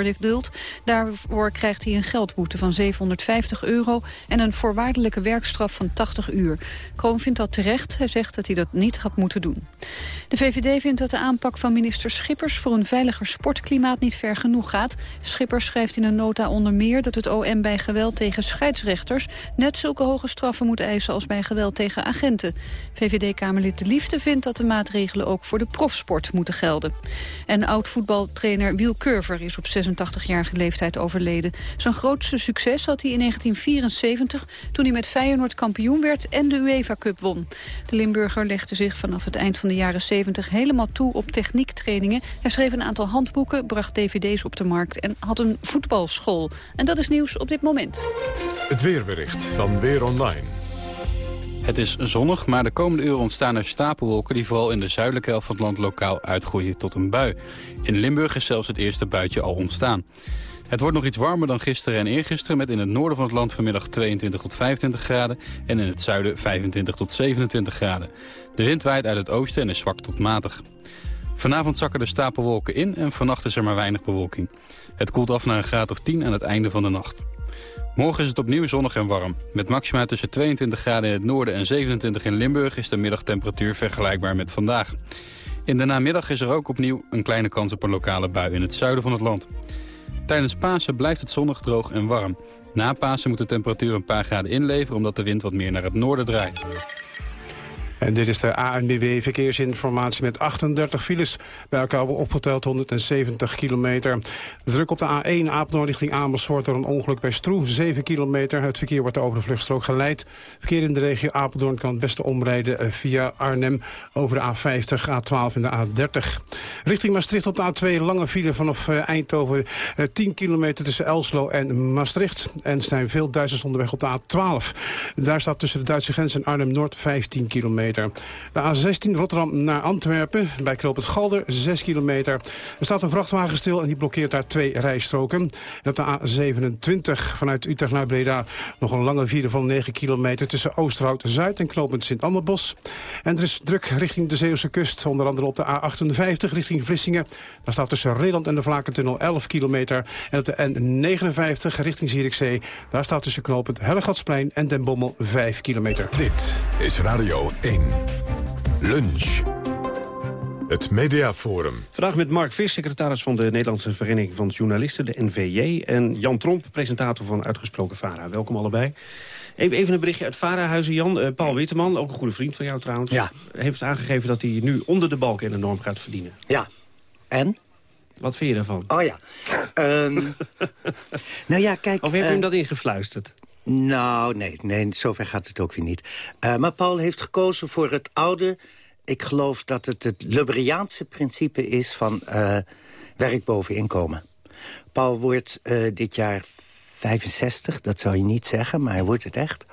Daarvoor krijgt hij een geldboete van 750 euro en een voorwaardelijke werkstraf van 80 uur. Kroon vindt dat terecht. Hij zegt dat hij dat niet had moeten doen. De VVD vindt dat de aanpak van minister Schippers voor een veiliger sportklimaat niet ver genoeg gaat. Schippers schrijft in een nota onder meer dat het OM bij geweld tegen scheidsrechters net zulke hoge straffen moet eisen als bij geweld tegen agenten. VVD-Kamerlid De Liefde vindt dat de maatregelen ook voor de profsport moeten gelden. En oud-voetbaltrainer Wiel Curver is op 86-jarige leeftijd overleden. Zijn grootste succes had hij in 1974 toen hij met Feyenoord kampioen werd en de UEFA Cup won. De Limburger legde zich vanaf het eind van de jaren 70 helemaal toe op techniektrainingen. Hij schreef een aantal handboeken, bracht dvd's op de markt en had een voetbalschool. En dat is nieuws op dit moment. Het weerbericht van Weer Online. Het is zonnig, maar de komende uren ontstaan er stapelwolken... die vooral in de zuidelijke helft van het land lokaal uitgroeien tot een bui. In Limburg is zelfs het eerste buitje al ontstaan. Het wordt nog iets warmer dan gisteren en eergisteren... met in het noorden van het land vanmiddag 22 tot 25 graden... en in het zuiden 25 tot 27 graden. De wind waait uit het oosten en is zwak tot matig. Vanavond zakken de stapelwolken in en vannacht is er maar weinig bewolking. Het koelt af naar een graad of 10 aan het einde van de nacht. Morgen is het opnieuw zonnig en warm. Met maxima tussen 22 graden in het noorden en 27 in Limburg... is de middagtemperatuur vergelijkbaar met vandaag. In de namiddag is er ook opnieuw een kleine kans op een lokale bui in het zuiden van het land. Tijdens Pasen blijft het zonnig, droog en warm. Na Pasen moet de temperatuur een paar graden inleveren... omdat de wind wat meer naar het noorden draait. En dit is de ANBW verkeersinformatie met 38 files. Bij elkaar opgeteld 170 kilometer. Druk op de A1 Apeldoorn richting Amersfoort door een ongeluk bij Stroe. 7 kilometer. Het verkeer wordt over de vluchtstrook geleid. Verkeer in de regio Apeldoorn kan het beste omrijden eh, via Arnhem... over de A50, A12 en de A30. Richting Maastricht op de A2 lange file vanaf eh, Eindhoven. 10 eh, kilometer tussen Elslo en Maastricht. En er zijn veel Duitsers onderweg op de A12. Daar staat tussen de Duitse grens en Arnhem-Noord 15 kilometer. De A16 Rotterdam naar Antwerpen, bij Knoop het Galder, 6 kilometer. Er staat een vrachtwagen stil en die blokkeert daar twee rijstroken. En op de A27 vanuit Utrecht naar Breda nog een lange vierde van 9 kilometer... tussen Oosterhout-Zuid en knooppunt Sint-Annebos. En er is druk richting de Zeeuwse kust, onder andere op de A58 richting Vlissingen. Daar staat tussen Reland en de Vlakentunnel 11 kilometer. En op de N59 richting Zierikzee, daar staat tussen knooppunt Hellegatsplein en Den Bommel 5 kilometer. Dit is Radio 1. Lunch. Het Mediaforum. Vandaag met Mark Vis, secretaris van de Nederlandse Vereniging van Journalisten, de NVJ. En Jan Tromp, presentator van Uitgesproken VARA. Welkom allebei. Even, even een berichtje uit Varahuizen, Jan. Uh, Paul Witteman, ook een goede vriend van jou trouwens... Ja. heeft aangegeven dat hij nu onder de balk in de norm gaat verdienen. Ja. En? Wat vind je daarvan? Oh ja. um, nou ja, kijk... Of heb je uh, hem dat ingefluisterd? Nou, nee, nee, zover gaat het ook weer niet. Uh, maar Paul heeft gekozen voor het oude... ik geloof dat het het Lubriaanse principe is van uh, werk boven inkomen. Paul wordt uh, dit jaar 65, dat zou je niet zeggen, maar hij wordt het echt.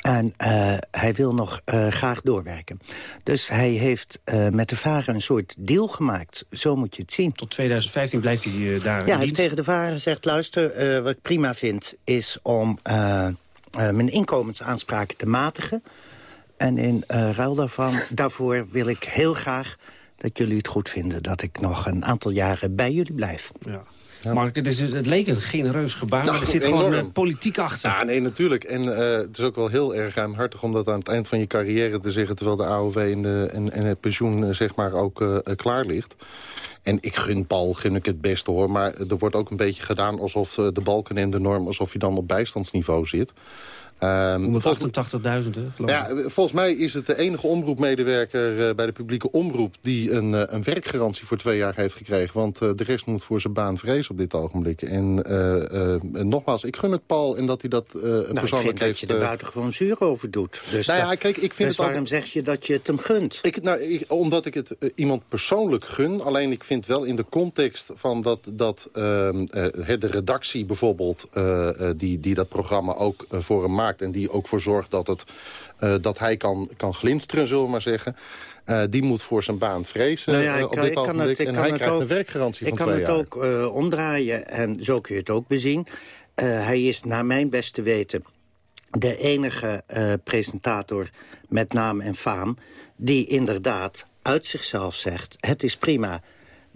En uh, hij wil nog uh, graag doorwerken. Dus hij heeft uh, met de varen een soort deal gemaakt. Zo moet je het zien. Tot 2015 blijft hij daar Ja, hij heeft tegen de varen gezegd... luister, wat ik prima vind is om mijn inkomensaanspraken te matigen. En in ruil daarvan, daarvoor wil ik heel graag dat jullie het goed vinden... dat ik nog een aantal jaren bij jullie blijf. Ja. Ja. Mark, het, is, het leek een genereus gebaar, maar er zit enorm. gewoon uh, politiek achter. Ja, nee, natuurlijk. En uh, het is ook wel heel erg ruimhartig om dat aan het eind van je carrière te zeggen... terwijl de AOW en, de, en, en het pensioen uh, zeg maar ook klaar ligt. En ik gun Paul, gun ik het beste hoor. Maar er wordt ook een beetje gedaan alsof de balken en de norm... alsof je dan op bijstandsniveau zit. Ehm, 188.000, hè, geloof ja, ik. volgens mij is het de enige omroepmedewerker eh, bij de publieke omroep... die een, eh, een werkgarantie voor twee jaar heeft gekregen. Want eh, de rest moet voor zijn baan vrezen op dit ogenblik. En eh, eh, nogmaals, ik gun het Paul en dat hij dat eh Nou, ik persoonlijk vind dat heeft... je er eh, buitengewoon zuur over doet. Dus, Nou ja, dat- kijk, ik vind dus het waarom altijd- zeg je dat je het hem gunt? Ik, nou, ik- omdat ik het eh, iemand persoonlijk gun. Alleen ik vind wel in de context van dat, dat ehm, eh, de redactie bijvoorbeeld... eh, eh, die, die dat programma ook eh, voor hem maakt... en die ook voor zorgt dat, het, eh, dat hij kan, kan glinsteren, zullen we maar zeggen... eh, die moet voor zijn baan vrezen Nou ja, eh, ik op kan- dit ik kan het- ik en kan hij het krijgt ook- een werkgarantie Ik van kan twee het jaar. ook eh, omdraaien en zo kun je het ook bezien. Hij is naar mijn beste weten de enige presentator met naam en faam... die inderdaad uit zichzelf zegt... het is prima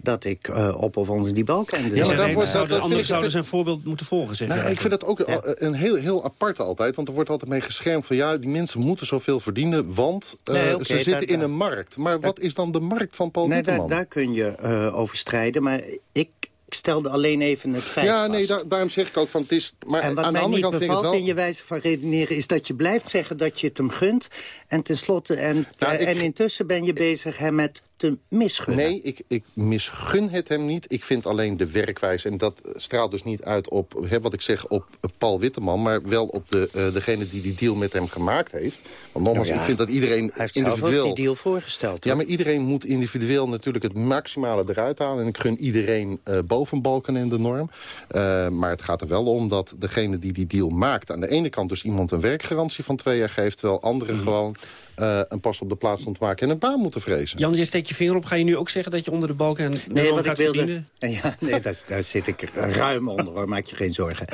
dat ik eh, op of onder die balken... Ja, maar daar wordt- dat- zouden dat zouden zijn voorbeeld moeten volgen, zeg Nou, ik vind dat ook een heel, heel aparte altijd. Want er wordt altijd mee geschermd van... ja, die mensen moeten zoveel verdienen, want eh, Nee, ze zitten dat- in een markt. Maar wat is dan de markt van Paul Nee, daar, Witteman? daar kun je eh, over strijden, maar ik stelde alleen even het feit Ja, nee, daar- daarom zeg ik ook van het is... Maar en wat aan de mij andere niet kant bevalt in je wijze van redeneren... is dat je blijft zeggen dat je het hem gunt. En tenslotte, en, Nou, ik- en intussen ben je bezig hem met te misgunnen. Nee, ik, ik misgun het hem niet. Ik vind alleen de werkwijze, en dat straalt dus niet uit op hè, wat ik zeg op Paul Witteman... maar wel op de, eh, degene die die deal met hem gemaakt heeft. Want nogmaals, Nou ja, ik vind dat iedereen Hij heeft zelf ook individueel... die deal voorgesteld. Ja, maar iedereen moet individueel natuurlijk het maximale eruit halen. En ik gun iedereen eh boven balken en de norm. Eh, maar het gaat er wel om dat degene die die deal maakt... aan de ene kant dus iemand een werkgarantie van twee jaar geeft... terwijl anderen Mhm. gewoon eh, een pas op de plaats moeten maken... en een baan moeten vrezen. Jan, je steekt je vinger op. Ga je nu ook zeggen dat je onder de balken en Nee, Nederland wat ik wilde... verdienen? Ja, nee, daar, daar zit ik ruim onder, hoor. Maak je geen zorgen.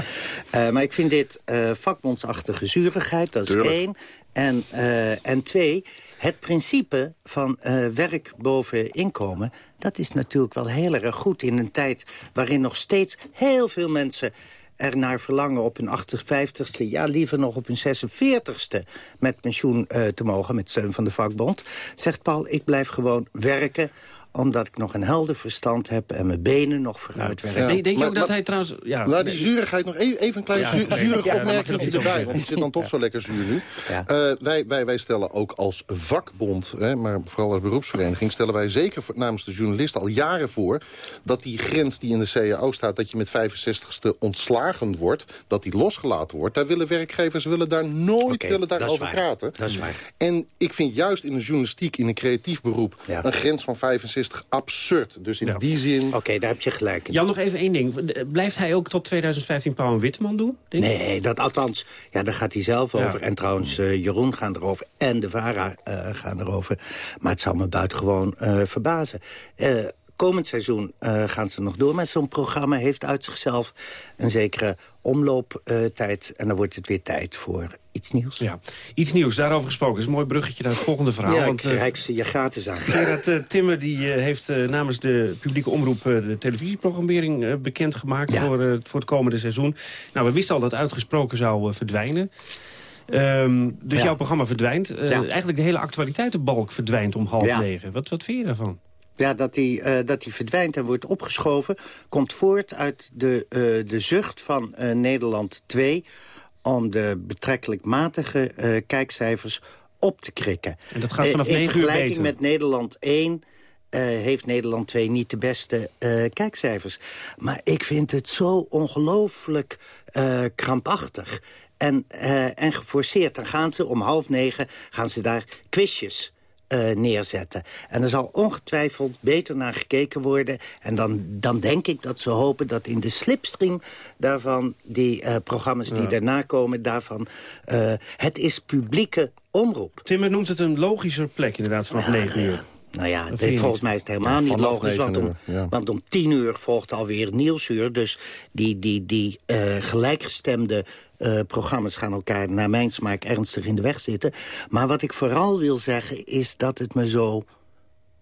Eh, maar ik vind dit eh, vakbondsachtige zurigheid, dat is Tuurlijk. één. En, eh, en twee, het principe van eh, werk boven inkomen... dat is natuurlijk wel heel erg goed in een tijd... waarin nog steeds heel veel mensen er naar verlangen op hun 58ste... ja, liever nog op hun 46ste met pensioen eh, te mogen... met steun van de vakbond. Zegt Paul, ik blijf gewoon werken omdat ik nog een helder verstand heb en mijn benen nog vooruit werken. denk denk je maar- ook dat hij trouwens... Ja, Nou, die zurigheid nog even, even een klein Ja, zu- oké. zurig Ja, dan mag je opmerking erbij. Want je zit dan toch zo lekker zuur nu. Ja. Eh, wij, wij, wij stellen ook als vakbond, hè, maar vooral als beroepsvereniging... stellen wij zeker voor- namens de journalisten al jaren voor... dat die grens die in de CAO staat, dat je met 65ste ontslagen wordt... dat die losgelaten wordt. Daar willen werkgevers willen daar nooit Oké, willen daarover praten. Dat is waar. En ik vind juist in de journalistiek, in een creatief beroep... Ja. een grens van 65 absurd. Dus in Ja. die zin... Oké, daar heb je gelijk in. Jan, nog even één ding. Blijft hij ook tot 2015 Pauw en Witteman doen? Denk? Nee, dat althans, ja, daar gaat hij zelf Ja. over. En trouwens, eh, Jeroen gaan erover en de VARA eh, gaan erover. Maar het zal me buitengewoon eh verbazen. Eh, komend seizoen eh, gaan ze nog door met zo'n programma. Heeft uit zichzelf een zekere omlooptijd. en dan wordt het weer tijd voor iets nieuws. Ja, iets nieuws, daarover gesproken. Dat is een mooi bruggetje naar het volgende verhaal. Ja, want, ik eh, ze je gratis aan. Gerard uh, Timmer die, heeft namens de publieke omroep de televisieprogrammering bekendgemaakt Ja. voor, voor het komende seizoen. Nou, we wisten al dat uitgesproken zou verdwijnen. Um, dus Ja. jouw programma verdwijnt. Ja. Eigenlijk de hele actualiteitenbalk verdwijnt om half Ja. negen. Wat, wat vind je daarvan? Ja, dat die, eh, dat die verdwijnt en wordt opgeschoven... komt voort uit de, eh, de zucht van eh, Nederland 2... om de betrekkelijk matige kijkcijfers op te krikken. En dat gaat vanaf In 9 uur vergelijking met Nederland 1... eh, heeft Nederland 2 niet de beste kijkcijfers. Maar ik vind het zo ongelooflijk eh, krampachtig... En, en geforceerd. Dan gaan ze om half negen gaan ze daar quizjes eh, neerzetten. En er zal ongetwijfeld beter naar gekeken worden. En dan, dan denk ik dat ze hopen dat in de slipstream daarvan... die eh, programma's die Ja. daarna komen, daarvan... eh, het is publieke omroep. Timmer noemt het een logischer plek inderdaad vanaf Ja, 9 uur. Nou ja, dit- volgens mij is het helemaal Ja, niet logisch. Want om, ja. want om tien uur volgt alweer nieuwsuur. Dus die, die, die eh, gelijkgestemde eh, programma's gaan elkaar naar mijn smaak ernstig in de weg zitten. Maar wat ik vooral wil zeggen is dat het me zo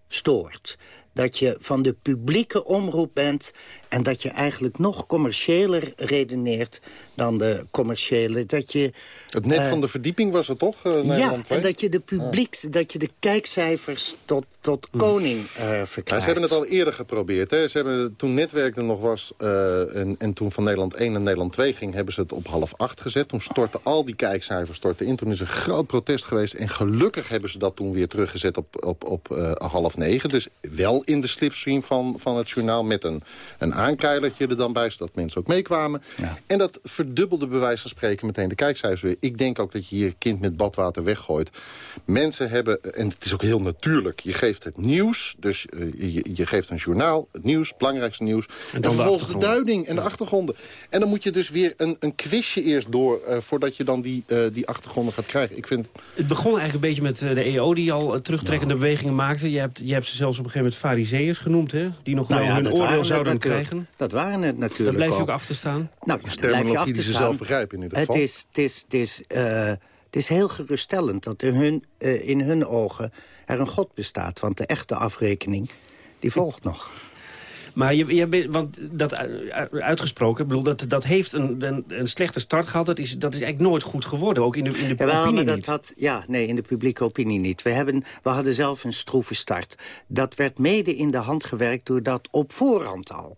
stoort. dat je van de publieke omroep bent... en dat je eigenlijk nog commerciëler redeneert dan de commerciële. Dat je, Het net eh, van de verdieping was het toch, eh, ja, Nederland 2? en dat je de publiek, dat je de kijkcijfers tot, tot koning eh Ja, verklaart. ze hebben het al eerder geprobeerd. Hè. Ze hebben, toen Netwerk er nog was eh, en, en toen van Nederland 1 naar Nederland 2 ging... hebben ze het op half acht gezet. Toen stortten al die kijkcijfers stortten in. Toen is er groot protest geweest. En gelukkig hebben ze dat toen weer teruggezet op, op, op eh, half negen. Dus wel in de slipstream van, van het journaal... met een, een aankeilertje er dan bij, zodat mensen ook meekwamen. En dat verdubbelde bij wijze van spreken meteen de kijkcijfers weer. Ik denk ook dat je je kind met badwater weggooit. Mensen hebben, en het is ook heel natuurlijk... je geeft het nieuws, dus eh, je, je geeft een journaal, het nieuws, het belangrijkste nieuws... En, de vervolgens de duiding en de achtergronden. En dan moet je dus weer een, een quizje eerst door... eh, voordat je dan die, eh, die achtergronden gaat krijgen. Ik vind... Het begon eigenlijk een beetje met de EO die al terugtrekkende bewegingen maakte. Je hebt, je hebt ze zelfs op een gegeven moment fariseërs genoemd, hè? Die nog Nou wel ja, hun oordeel zouden natuurlijk. Dat waren het natuurlijk Daar blijf je ook ook. achter staan. Nou, ja, daar Terminologie blijf je die ze achterstaan. zelf begrijpen in ieder Het geval. is, het is, het is, eh, het is heel geruststellend dat in hun, eh, in hun ogen er een God bestaat. Want de echte afrekening, die volgt nog. Maar je, je bent- want dat uitgesproken, ik bedoel, dat, dat heeft een, een, een slechte start gehad. Dat is, dat is eigenlijk nooit goed geworden, ook in de, in de Jawel, opinie maar dat niet. had, ja, nee, in de publieke opinie niet. We, hebben, we hadden zelf een stroeve start. Dat werd mede in de hand gewerkt door dat op voorhand al.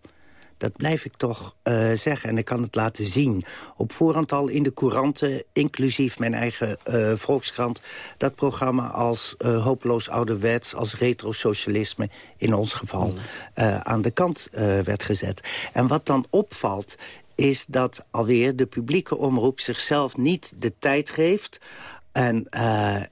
Dat blijf ik toch eh, zeggen en ik kan het laten zien. Op voorhand al in de couranten, inclusief mijn eigen eh, Volkskrant... dat programma als eh, hopeloos ouderwets, als retrosocialisme... in ons geval, eh, aan de kant werd gezet. En wat dan opvalt is dat alweer de publieke omroep zichzelf niet de tijd geeft... en,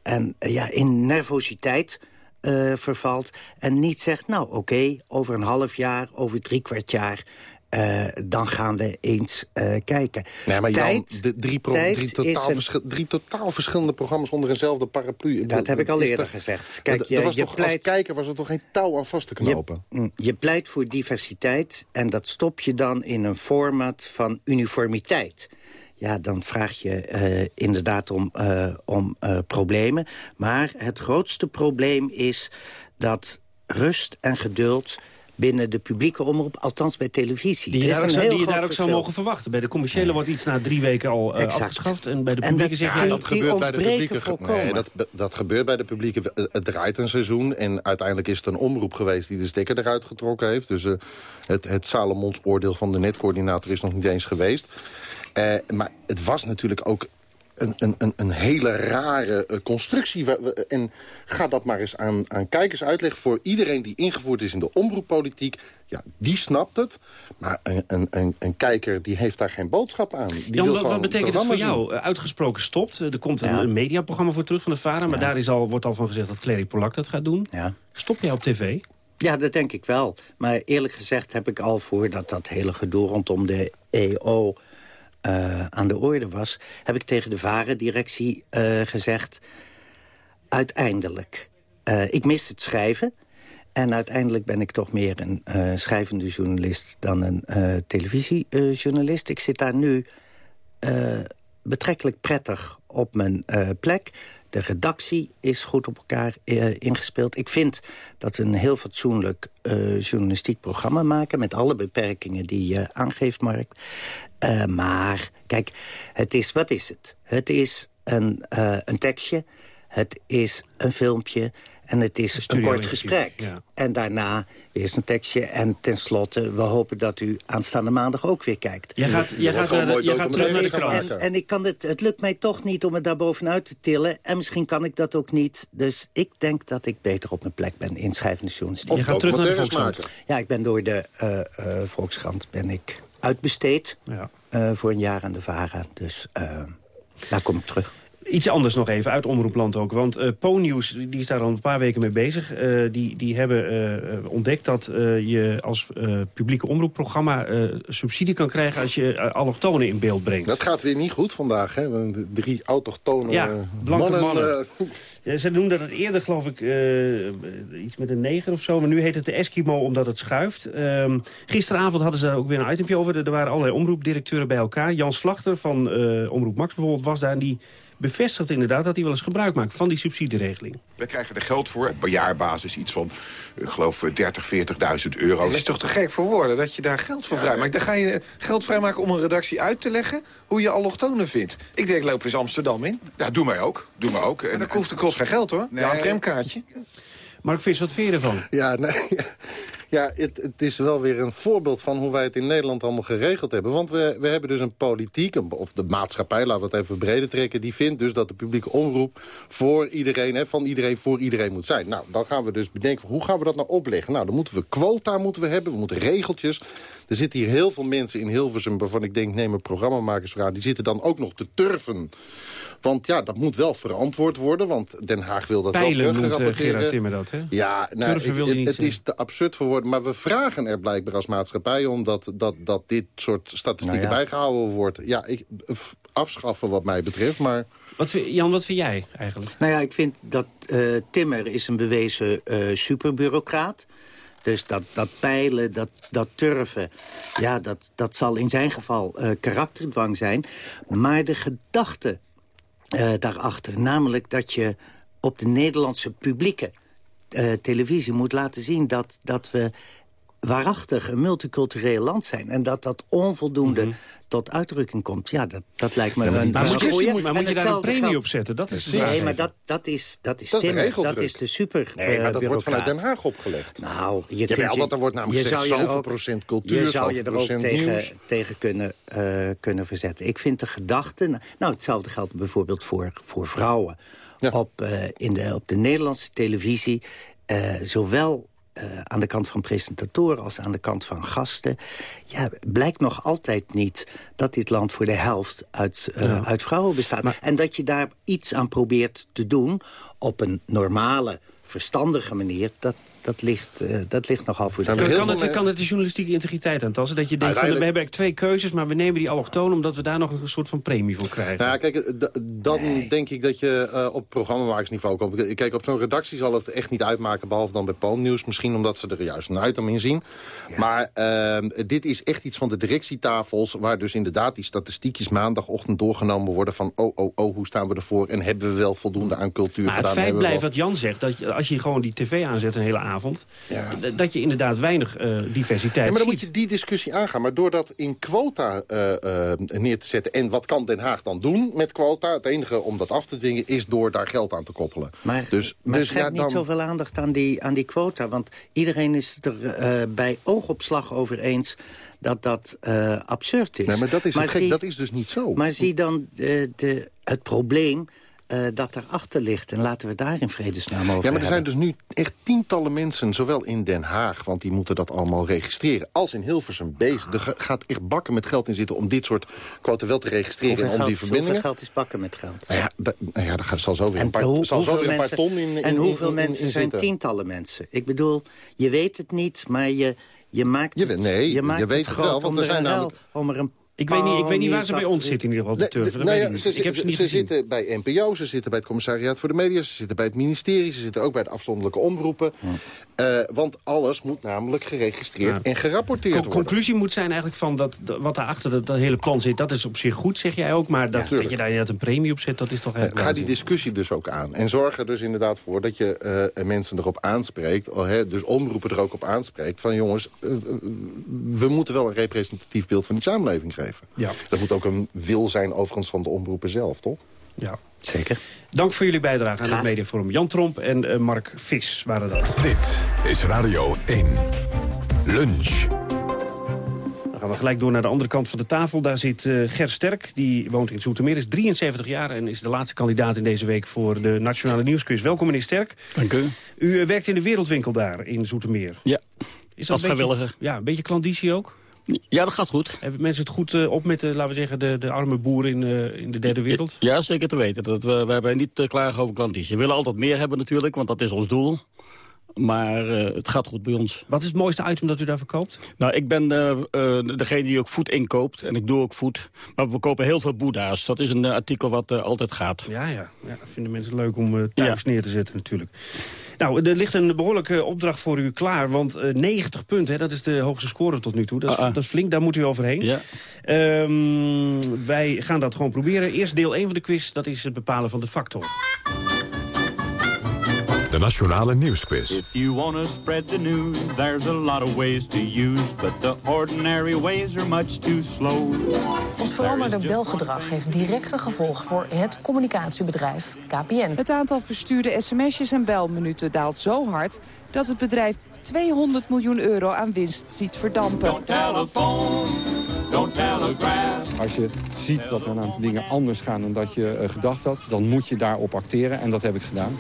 en ja, in nervositeit eh, vervalt en niet zegt... nou oké, over een half jaar, over drie kwart jaar... eh, dan gaan we eens eh, kijken. Nee, maar Jan, Tijd- de drie, drie, totaal een- drie totaal verschillende programma's onder eenzelfde paraplu. Dat heb ik al eerder gezegd. Kijk, je- was je toch, pleit- Als kijker was er toch geen touw aan vast te knopen? Je, mm, je pleit voor diversiteit en dat stop je dan in een format van uniformiteit. Ja, dan vraag je eh, inderdaad om, eh, om eh, problemen. Maar het grootste probleem is dat rust en geduld binnen de publieke omroep, althans bij televisie. Die je is daar ook, zou, die je daar ook zou mogen verwachten. Bij de commerciële wordt iets na drie weken al afgeschaft. En bij de publieke dat- zeg ja, je... dat dat gebeurt bij de publieke... Nee, dat, dat gebeurt bij de publieke... Het draait een seizoen en uiteindelijk is het een omroep geweest... die de stekker eruit getrokken heeft. Dus eh, het, het Salomons oordeel van de netcoördinator is nog niet eens geweest. Eh, maar het was natuurlijk ook een, een, een, een hele rare eh, constructie. En ga dat maar eens aan, aan kijkers uitleggen. Voor iedereen die ingevoerd is in de omroeppolitiek... ja, die snapt het. Maar een, een, een, een kijker die heeft daar geen boodschap aan. Die Jan, wil wat, gewoon wat betekent het voor zien. jou? Eh, Uitgesproken stopt. Er komt een, Ja. een mediaprogramma voor terug van de VARA. Maar daar is al, wordt al van gezegd dat Clary Polak dat gaat doen. Ja. Stop jij op tv? Ja, dat denk ik wel. Maar eerlijk gezegd heb ik al voordat dat hele gedoe rondom de EO eh, aan de orde was... heb ik tegen de VARE-directie eh, gezegd... uiteindelijk, eh, ik mis het schrijven... En uiteindelijk ben ik toch meer een schrijvende journalist dan een televisiejournalist. ik zit daar nu betrekkelijk prettig op mijn plek. De redactie is goed op elkaar eh, ingespeeld. Ik vind dat we een heel fatsoenlijk eh, journalistiek programma maken... met alle beperkingen die je aangeeft, Mark. Eh, maar, kijk, het is, wat is het? Het is een, een tekstje, het is een filmpje... En het is een kort gesprek. ja. En daarna weer eens een tekstje. En tenslotte, we hopen dat u aanstaande maandag ook weer kijkt. Jij gaat, jij gaat, gewoon naar de- mooi jij gaat terug naar de krant. En, en ik kan het, het lukt mij toch niet om het daar bovenuit te tillen. En misschien kan ik dat ook niet. Dus ik denk dat ik beter op mijn plek ben in schrijvende journalistiek. Je gaat terug naar de Volkskrant. Ja, ik ben door de eh, eh, Volkskrant ben ik uitbesteed Ja. eh, voor een jaar aan de VARA. Dus eh, daar kom ik terug. Iets anders nog even, uit Omroepland ook. Want Po-nieuws, die is daar al een paar weken mee bezig. Eh, die, die hebben eh, ontdekt dat je als publieke omroepprogramma... subsidie kan krijgen als je allochtonen in beeld brengt. Dat gaat weer niet goed vandaag, hè? Want Drie autochtone Ja, blanke mannen. eh, Ja, ze noemden dat eerder, geloof ik, iets met een neger of zo. Maar nu heet het de Eskimo omdat het schuift. Ehm, gisteravond hadden ze daar ook weer een itempje over. Er waren allerlei omroepdirecteuren bij elkaar. Jan Slachter van Omroep Max bijvoorbeeld was daar. En die bevestigt inderdaad dat hij wel eens gebruik maakt van die subsidieregeling. We krijgen er geld voor, per jaarbasis iets van, ik geloof, 30, 40.000 euro. Dat is toch te gek voor woorden, dat je daar geld voor vrijmaakt. Dan ga je geld vrijmaken om een redactie uit te leggen hoe je allochtonen vindt. Ik denk, loop eens Amsterdam in. Ja, doe mij ook. Doe mij ook. En dat kost, kost geen geld hoor, Nee. ja, een tramkaartje. Mark Vis, wat vind je ervan? Ja, nee, ja het, het is wel weer een voorbeeld van hoe wij het in Nederland allemaal geregeld hebben. Want we, we hebben dus een politiek, of de maatschappij, laten we het even breder trekken... die vindt dus dat de publieke omroep voor iedereen, hè, van iedereen voor iedereen moet zijn. Nou, dan gaan we dus bedenken, hoe gaan we dat nou opleggen? Nou, dan moeten we quota moeten we hebben, we moeten regeltjes. Er zitten hier heel veel mensen in Hilversum waarvan ik denk... neem een programmamakers voor aan, die zitten dan ook nog te turven. Want ja, dat moet wel verantwoord worden, want Den Haag wil dat Pijlen wel noemt eh, teruggerapporteren. Gerard Timmer dat, hè? Ja, nou, Turven ik- wil het, niet het is te absurd voor woorden. Maar we vragen er blijkbaar als maatschappij om dat, dat, dat dit soort statistieken Nou ja. bijgehouden wordt. Ja, ik, afschaffen wat mij betreft, maar... Wat vind, Jan, wat vind jij eigenlijk? Nou ja, ik vind dat eh, Timmer is een bewezen eh superbureaucraat. Dus dat, dat peilen, dat, dat turven, ja, dat, dat zal in zijn geval eh, karakterdwang zijn. Maar de gedachte eh, daarachter, namelijk dat je op de Nederlandse publieke eh, televisie moet laten zien... dat, dat we waarachtig een multicultureel land zijn. En dat dat onvoldoende tot uitdrukking komt. Ja, dat, dat lijkt me Mhm. maar een maar moet je- maar moet je daar een premie op zetten? Dat is Nee, maar dat, dat is, dat is Dat is de. Dat is de super Nee, maar dat eh, wordt vanuit Den. Haag opgelegd. Nou, je Jawel, kunt je- want er wordt namelijk je gezegd zou je er zoveel ook- procent cultuur, Je zou je er ook tegen, tegen kunnen, eh, kunnen verzetten. Ik vind de gedachte... Nou, hetzelfde geldt bijvoorbeeld voor, voor vrouwen. Op, eh, in de, op de Nederlandse televisie, eh, zowel... eh, aan de kant van presentatoren als aan de kant van gasten... Ja, blijkt nog altijd niet dat dit land voor de helft uit, eh, Ja. uit vrouwen bestaat. En dat je daar iets aan probeert te doen op een normale, verstandige manier... dat, dat, ligt, eh, dat ligt nogal voor de Kan, kan, het, kan het de journalistieke integriteit aantasten? Dat je denkt, van, we hebben eigenlijk twee keuzes, maar we nemen die allochtoon... omdat we daar nog een soort van premie voor krijgen. Nou, ja, kijk, eh, dan denk ik dat je eh, op programmamakersniveau komt. Kijk, op zo'n redactie zal het echt niet uitmaken... behalve dan bij Palmnieuws. Misschien omdat ze er juist een item in zien. Maar ehm, dit is echt iets van de directietafels... waar dus inderdaad die statistiekjes maandagochtend doorgenomen worden... van oh, oh, oh, hoe staan we ervoor? En hebben we wel voldoende aan cultuur Maar het gedaan? feit Hebben we blijft wel- wat Jan zegt, dat als je gewoon die tv aanzet een hele avond... d- dat je inderdaad weinig eh, diversiteit Ja, maar dan ziet. moet je die discussie aangaan. Maar door dat in quota eh, eh, neer te zetten... en wat kan Den Haag dan doen met quota? Het enige om dat af te dwingen is door daar geld aan te koppelen. Maar, dus, maar dus ja, niet dan... zoveel aandacht aan die, aan die quota. Want iedereen is het er eh, bij oogopslag over eens dat dat eh, absurd is. Nee, maar dat is gek, zie- dat is dus niet zo. Maar zie dan de, de, het probleem eh, dat erachter ligt. En laten we daar in vredesnaam over Ja, maar er zijn hebben. dus nu echt tientallen mensen, zowel in Den Haag... want die moeten dat allemaal registreren, als in Hilversum bezig. Er ga- gaat echt bakken met geld in zitten om dit soort quota wel te registreren... Hoeveel en om die geld, hoeveel verbindingen... geld is pakken met geld? Nou ja, da- nou ja, daar zal zo weer een En paar, hoe- zal zo hoeveel weer een paar mensen- ton in, in En hoeveel in- in- mensen zijn tientallen mensen? Ik bedoel, je weet het niet, maar je, je maakt Je het, weet- nee, je maakt je weet het groot wel, want er zijn namelijk- om er een Ik weet niet, ik weet niet waar ze bij ons zitten in ieder geval, de turven. de- nou ja, ze, Ik heb ze niet ze zitten bij NPO, ze zitten bij het Commissariaat voor de Media... ze zitten bij het ministerie, ze zitten ook bij de afzonderlijke omroepen. Eh, want alles moet namelijk geregistreerd Ja. en gerapporteerd worden. conclusie moet zijn eigenlijk van dat, wat daarachter dat, dat hele plan zit... dat is op zich goed, zeg jij ook. Maar dat, dat je daar inderdaad een premie op zet, dat is toch eigenlijk Ga die discussie dus ook aan. En zorg er dus inderdaad voor dat je eh, mensen erop aanspreekt. oh, hè, dus omroepen er ook op aanspreekt. Van jongens, we moeten wel een representatief beeld van die samenleving geven. Ja. Dat moet ook een wil zijn overigens van de omroepen zelf, toch? Ja. Zeker. Dank voor jullie bijdrage aan het mediaforum. Jan Tromp en eh, Mark Vis waren dat. Dit is Radio 1. Lunch. Dan gaan we gelijk door naar de andere kant van de tafel. Daar zit eh, Ger Sterk, die woont in Zoetermeer, is 73 jaar... en is de laatste kandidaat in deze week voor de Nationale Nieuwsquiz. Welkom, meneer Sterk. Dank u. U eh, werkt in de wereldwinkel daar in Zoetermeer. Ja, Is als een beetje- vrijwilliger. Ja, een beetje klanditie ook? Ja, dat gaat goed. Hebben mensen het goed eh, op met, de, laten we zeggen, de, de arme boeren in, eh, in de derde wereld? Ja, zeker te weten. Dat we, we hebben niet te klagen over klandizie. We willen altijd meer hebben natuurlijk, want dat is ons doel. Maar eh, het gaat goed bij ons. Wat is het mooiste item dat u daar verkoopt? Nou, ik ben eh, eh, degene die ook voet inkoopt. En ik doe ook voet. Maar we kopen heel veel boeddha's. Dat is een eh, artikel wat eh, altijd gaat. Ja, ja. ja, dat vinden mensen leuk om eh, thuis neer te zetten natuurlijk. Nou, er ligt een behoorlijke opdracht voor u klaar. Want eh, 90 punten, hè, dat is de hoogste score tot nu toe. Dat is, Ah, ah. dat is flink, daar moet u overheen. Ja. Ehm, wij gaan dat gewoon proberen. Eerst deel 1 van de quiz, dat is het bepalen van de factor. De Nationale Nieuwsquiz. If you want to spread the news, there's a lot of ways to use, but the ordinary ways are much too slow. Ons veranderde belgedrag heeft directe gevolgen voor het communicatiebedrijf KPN. Het aantal verstuurde sms'jes en belminuten daalt zo hard... dat het bedrijf 200 miljoen euro aan winst ziet verdampen. Als je ziet dat er een aantal dingen anders gaan dan dat je eh, gedacht had... dan moet je daarop acteren en dat heb ik gedaan.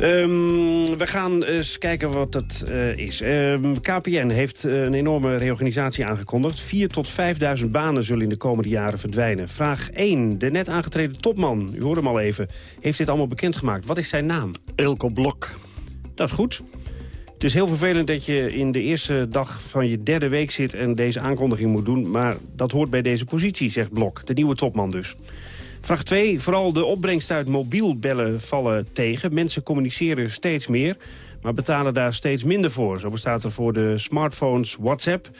Ehm, we gaan eens kijken wat dat eh, is. Ehm, KPN heeft eh, een enorme reorganisatie aangekondigd. 4 tot 5.000 banen zullen in de komende jaren verdwijnen. Vraag 1. De net aangetreden topman, u hoorde hem al even, heeft dit allemaal bekendgemaakt. Wat is zijn naam? Elko Blok. Dat is goed. Het is heel vervelend dat je in de eerste dag van je derde week zit... en deze aankondiging moet doen, maar dat hoort bij deze positie, zegt Blok. De nieuwe topman dus. Vraag 2. Vooral de opbrengst uit mobiel bellen vallen tegen. Mensen communiceren steeds meer, maar betalen daar steeds minder voor. Zo bestaat er voor de smartphones WhatsApp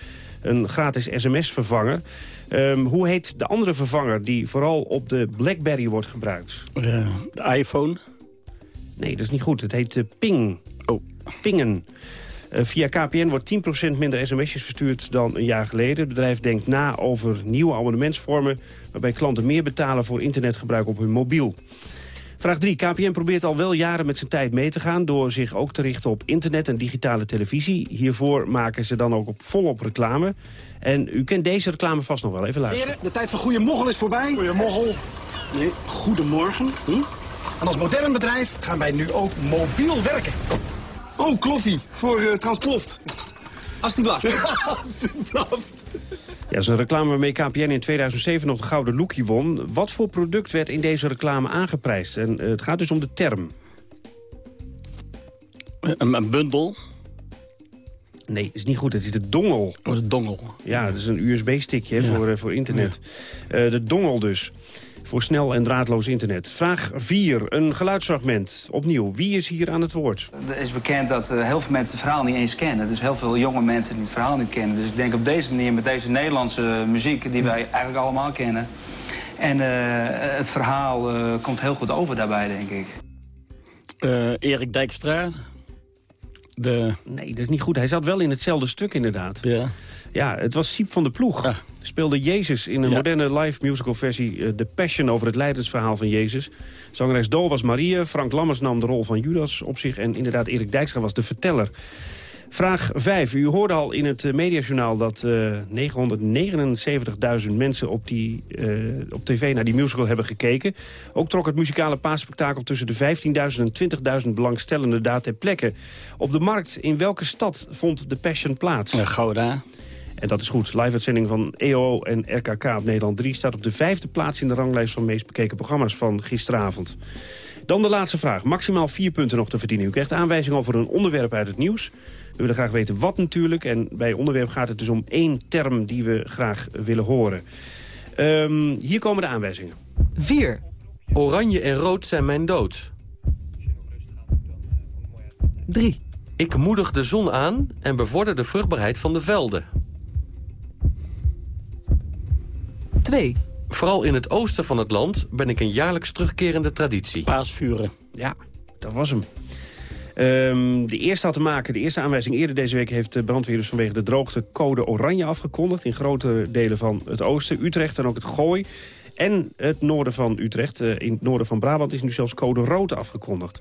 een gratis sms-vervanger. Ehm, hoe heet de andere vervanger die vooral op de BlackBerry wordt gebruikt? Eh, de iPhone? Nee, dat is niet goed. Het heet eh, Ping. Oh. Pingen. Eh, via KPN wordt 10% minder sms'jes verstuurd dan een jaar geleden. Het bedrijf denkt na over nieuwe abonnementsvormen... waarbij klanten meer betalen voor internetgebruik op hun mobiel. Vraag 3. KPN probeert al wel jaren met zijn tijd mee te gaan... door zich ook te richten op internet en digitale televisie. Hiervoor maken ze dan ook op volop reclame. En u kent deze reclame vast nog wel. Even luisteren. Heren, de tijd van goede moggel is voorbij. Goede moggel. Nee, goedemorgen. Hm? En als modern bedrijf gaan wij nu ook mobiel werken. Oh, kloffie voor uh, transploft. Alsjeblieft. Alsjeblieft. Ja, dat is een reclame waarmee KPN in 2007 nog de Gouden Loekie won. Wat voor product werd in deze reclame aangeprijsd? En eh, het gaat dus om de term. Een, een bundel? Nee, is niet goed. Het is de dongel. Oh, de dongel. Ja, dat is een USB-stickje Ja. voor, eh, voor internet. Eh, de dongel dus. Voor snel en draadloos internet. Vraag 4. Een geluidsfragment. Opnieuw. Wie is hier aan het woord? Het is bekend dat eh, heel veel mensen het verhaal niet eens kennen. Dus heel veel jonge mensen die het verhaal niet kennen. Dus ik denk op deze manier, met deze Nederlandse muziek... die wij eigenlijk allemaal kennen... en eh, het verhaal eh, komt heel goed over daarbij, denk ik. Eh, Erik Dijkstra. De... Nee, dat is niet goed. Hij zat wel in hetzelfde stuk inderdaad. Ja. Ja, het was Siep van de Ploeg. Speelde Jezus in een Ja. moderne live musical versie... uh, The Passion over het leidensverhaal van Jezus. Zangeres Dol was Maria. Frank Lammers nam de rol van Judas op zich. En inderdaad, Erik Dijkstra was de verteller. Vraag 5. U hoorde al in het uh, mediajournaal dat uh, 979.000 mensen op, die, uh, op tv naar die musical hebben gekeken. Ook trok het muzikale paasspektakel tussen de 15.000 en 20.000 belangstellenden daar ter plekke. Op de markt, in welke stad vond de Passion plaats? Gouda. En dat is goed. Live-uitzending van EO en RKK op Nederland 3 staat op de vijfde plaats in de ranglijst van meest bekeken programma's van gisteravond. Dan de laatste vraag. Maximaal vier punten nog te verdienen. U krijgt aanwijzing over een onderwerp uit het nieuws. We willen graag weten wat natuurlijk. En bij onderwerp gaat het dus om één term die we graag willen horen. Um, hier komen de aanwijzingen. 4. Oranje en rood zijn mijn dood. 3. Ik moedig de zon aan en bevorder de vruchtbaarheid van de velden. 2. Vooral in het oosten van het land ben ik een jaarlijks terugkerende traditie. Paasvuren. Ja, dat was hem. Um, de eerste had te maken, de eerste aanwijzing eerder deze week... heeft de brandweer dus vanwege de droogte code oranje afgekondigd... in grote delen van het oosten, Utrecht en ook het Gooi... en het noorden van Utrecht. Uh, in het noorden van Brabant is nu zelfs code rood afgekondigd.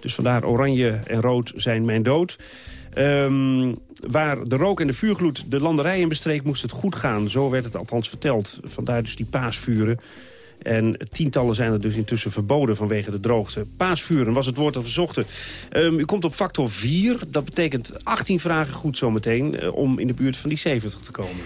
Dus vandaar oranje en rood zijn mijn dood. Um, waar de rook en de vuurgloed de landerijen bestreek, moest het goed gaan. Zo werd het althans verteld. Vandaar dus die paasvuren. En tientallen zijn er dus intussen verboden vanwege de droogte. Paasvuren was het woord dat we zochten. Um, u komt op factor 4. Dat betekent 18 vragen goed zometeen... Uh, om in de buurt van die 70 te komen.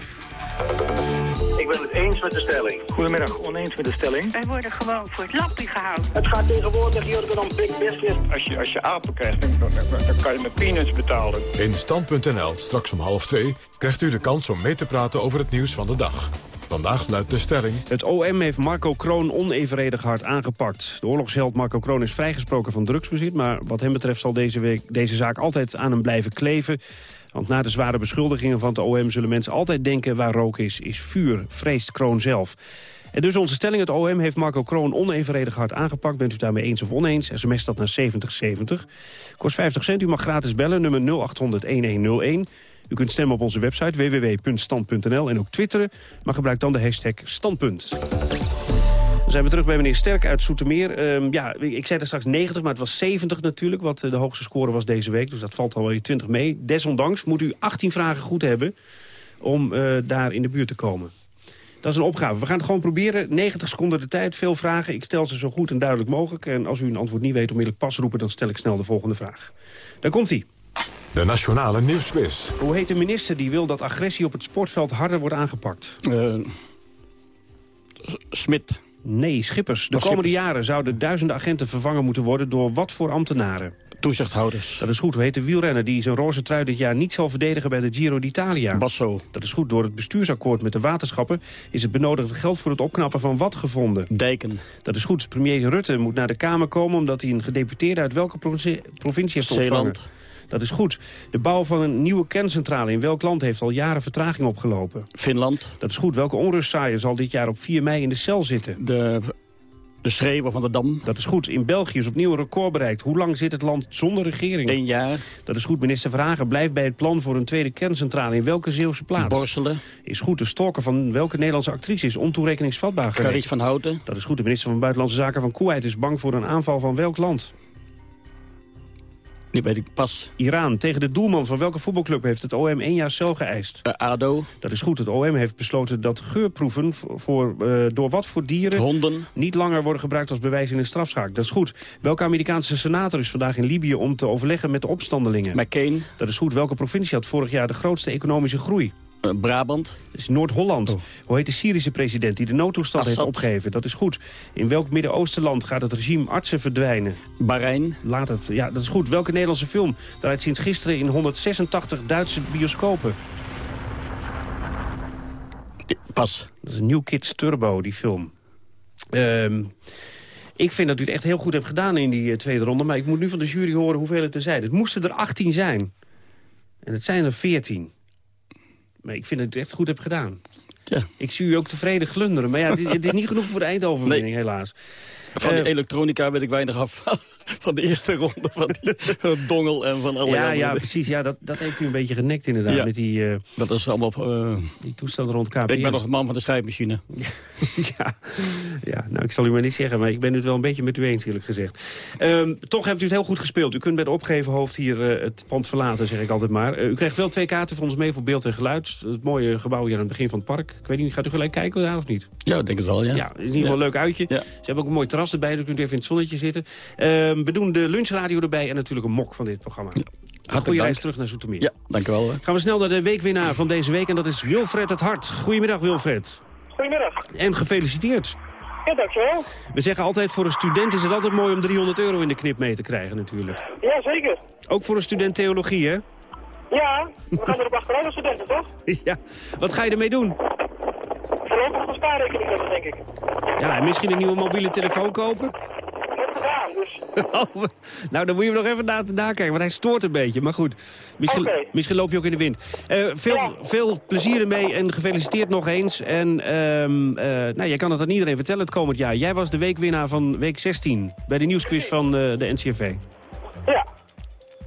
Eens met de stelling. Goedemiddag, oneens met de stelling. Wij worden gewoon voor het lappie gehouden. Het gaat tegenwoordig hier om big business. Als je, als je apen krijgt, dan, dan, dan kan je met peanuts betalen. In Stand.nl, straks om half twee, krijgt u de kans om mee te praten over het nieuws van de dag. Vandaag luidt de stelling... Het OM heeft Marco Kroon onevenredig hard aangepakt. De oorlogsheld Marco Kroon is vrijgesproken van drugsbezit... maar wat hem betreft zal deze, week, deze zaak altijd aan hem blijven kleven. Want na de zware beschuldigingen van het OM zullen mensen altijd denken... waar rook is, is vuur, vreest Kroon zelf. En dus onze stelling, het OM heeft Marco Kroon onevenredig hard aangepakt. Bent u daarmee eens of oneens? SMS dat naar 7070. Kost 50 cent, u mag gratis bellen, nummer 0800-1101. U kunt stemmen op onze website www.stand.nl en ook twitteren. Maar gebruik dan de hashtag standpunt. Dan zijn we terug bij meneer Sterk uit Soetermeer. Ehm, ja, ik zei er straks 90, maar het was 70 natuurlijk... wat eh, de hoogste score was deze week. Dus dat valt al wel 20 mee. Desondanks moet u 18 vragen goed hebben... om uh, daar in de buurt te komen. Dat is een opgave. We gaan het gewoon proberen. 90 seconden de tijd, veel vragen. Ik stel ze zo goed en duidelijk mogelijk. En als u een antwoord niet weet, onmiddellijk pas roepen... dan stel ik snel de volgende vraag. Daar komt hij. De Nationale Nieuwsquiz. Hoe heet de minister die wil dat agressie op het sportveld harder wordt aangepakt? Uh, Smit. Nee, Schippers. De komende Schippers. jaren zouden duizenden agenten vervangen moeten worden... door wat voor ambtenaren? Toezichthouders. Dat is goed. Hoe heet de wielrenner die zijn roze trui dit jaar niet zal verdedigen bij de Giro d'Italia? Basso. Dat is goed. Door het bestuursakkoord met de waterschappen... is het benodigde geld voor het opknappen van wat gevonden? Dijken. Dat is goed. Premier Rutte moet naar de Kamer komen... omdat hij een gedeputeerde uit welke provincie, provincie heeft ontvangen? Zeeland. Dat is goed. De bouw van een nieuwe kerncentrale in welk land heeft al jaren vertraging opgelopen? Finland. Dat is goed. Welke onrustzaaier zal dit jaar op 4 mei in de cel zitten? De, de schreeuwen van de Dam. Dat is goed. In België is opnieuw een record bereikt. Hoe lang zit het land zonder regering? Eén jaar. Dat is goed. Minister Vragen blijft bij het plan voor een tweede kerncentrale. In welke Zeeuwse plaats? Borselen. Is goed. De stalker van welke Nederlandse actrice is ontoerekeningsvatbaar geweest? Van Houten. Dat is goed. De minister van Buitenlandse Zaken van Kuwait is bang voor een aanval van welk land? Nu weet ik pas. Iran. Tegen de doelman van welke voetbalclub heeft het OM één jaar cel geëist? Uh, ADO. Dat is goed. Het OM heeft besloten dat geurproeven voor, uh, door wat voor dieren... Honden. niet langer worden gebruikt als bewijs in een strafzaak. Dat is goed. Welke Amerikaanse senator is vandaag in Libië om te overleggen met de opstandelingen? McCain. Dat is goed. Welke provincie had vorig jaar de grootste economische groei? Uh, Brabant. Is Noord-Holland. Oh. Hoe heet de Syrische president die de noodtoestand Assad. heeft opgegeven? Dat is goed. In welk Midden-Oostenland gaat het regime artsen verdwijnen? Bahrein. Laat het. Ja, dat is goed. Welke Nederlandse film draait sinds gisteren in 186 Duitse bioscopen? Pas. Dat is New Kids Turbo, die film. Um, ik vind dat u het echt heel goed hebt gedaan in die uh, tweede ronde. Maar ik moet nu van de jury horen hoeveel het er zijn. Het moesten er 18 zijn. En het zijn er 14. Maar ik vind dat u het echt goed hebt gedaan. Ja. Ik zie u ook tevreden glunderen. Maar ja, het is, niet genoeg voor de eindoverwinning, nee. helaas. Van die uh, elektronica weet ik weinig af. van de eerste ronde van die dongel en van alle Ja, ja precies. Ja, dat, dat heeft u een beetje genekt inderdaad. Ja. Met die, uh, dat is allemaal... Uh, die toestanden rond KPN. Ik ben nog de man van de schrijfmachine. ja. ja, nou ik zal u maar niet zeggen. Maar ik ben het wel een beetje met u eens eerlijk gezegd. Um, toch hebt u het heel goed gespeeld. U kunt met opgeven hoofd hier uh, het pand verlaten, zeg ik altijd maar. u krijgt wel twee kaarten van ons mee voor beeld en geluid. Het mooie gebouw hier aan het begin van het park. Ik weet niet, gaat u gelijk kijken daar of niet? Ja, ik denk het wel, ja. Ja, het is in ieder geval een leuk uitje. Ja. Ze hebben ook een mooi terras erbij, dan kunt u even in het zonnetje zitten. Uh, we doen de lunchradio erbij en natuurlijk een mok van dit programma. Ja. Goeie reis terug naar Zoetermeer. Ja, dank u wel. Hè. Gaan we snel naar de weekwinnaar van deze week en dat is Wilfred het Hart. Goedemiddag Wilfred. Goedemiddag. En gefeliciteerd. Ja, dankjewel. We zeggen altijd voor een student is het altijd mooi om 300 euro in de knip mee te krijgen natuurlijk. Ja, zeker. Ook voor een student theologie, hè? Ja, we gaan erop achteruit als studenten, toch? ja. Wat ga je ermee doen? Voorlopig een spaarrekening hebben, denk ik. Ja, en misschien een nieuwe mobiele telefoon kopen? Gedaan, dus. oh, nou, dan moet je hem nog even na nakijken, want hij stoort een beetje. Maar goed, misschien, okay. misschien loop je ook in de wind. Uh, veel, ja. veel plezier ermee en gefeliciteerd nog eens. En um, uh, nou, jij kan het aan iedereen vertellen het komend jaar. Jij was de weekwinnaar van week 16 bij de nieuwsquiz van uh, de NCRV. Ja.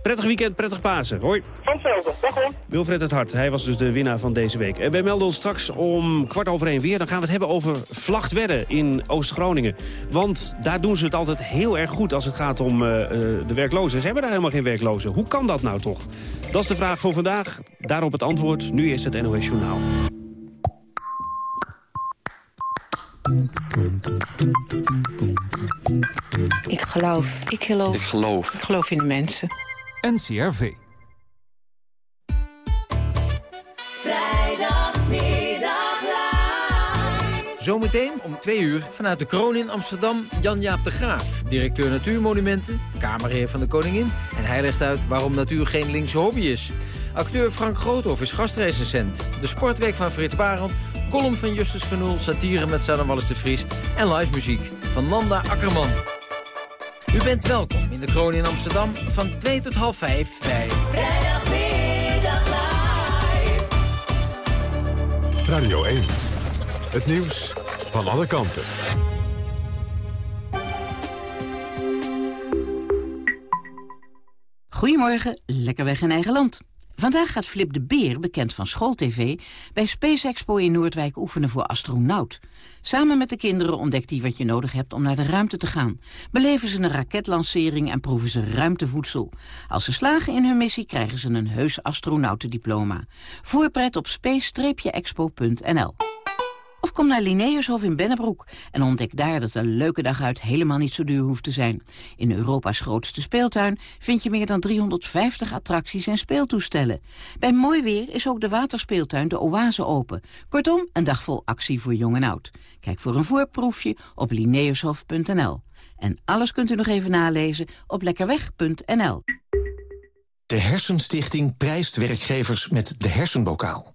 Prettig weekend, prettig Pasen. Hoi. Van hetzelfde. Dag hoor. Wilfred het Hart, hij was dus de winnaar van deze week. En wij melden ons straks om kwart over één weer. Dan gaan we het hebben over Vlachtwedden in Oost-Groningen. Want daar doen ze het altijd heel erg goed als het gaat om uh, uh, de werklozen. Ze hebben daar helemaal geen werklozen. Hoe kan dat nou toch? Dat is de vraag voor vandaag. Daarop het antwoord. Nu is het NOS Journaal. Ik geloof. Ik geloof. Ik geloof. Ik geloof in de mensen. NCRV. Zometeen om twee uur vanuit de kroon in Amsterdam Jan-Jaap de Graaf. Directeur Natuurmonumenten, Kamerheer van de Koningin. En hij legt uit waarom natuur geen linkse hobby is. Acteur Frank Groothoff is gastrecensent. De sportweek van Frits Barend. Column van Justus van Oel, satire met Sanne Wallis de Vries. En live muziek van Nanda Akkerman. U bent welkom in de kroon in Amsterdam van 2 tot half 5 bij... Radio 1. Het nieuws van alle kanten. Goedemorgen, lekker weg in eigen land. Vandaag gaat Flip de Beer, bekend van SchoolTV... bij Space Expo in Noordwijk oefenen voor astronaut. Samen met de kinderen ontdekt hij wat je nodig hebt om naar de ruimte te gaan. Beleven ze een raketlancering en proeven ze ruimtevoedsel. Als ze slagen in hun missie krijgen ze een heus astronautendiploma. Voorpret op space-expo.nl of kom naar Linnaeushof in Bennebroek en ontdek daar dat een leuke dag uit helemaal niet zo duur hoeft te zijn. In Europa's grootste speeltuin vind je meer dan 350 attracties en speeltoestellen. Bij mooi weer is ook de waterspeeltuin de Oase open. Kortom, een dag vol actie voor jong en oud. Kijk voor een voorproefje op linnaeushof.nl. En alles kunt u nog even nalezen op lekkerweg.nl. De Hersenstichting prijst werkgevers met de hersenbokaal.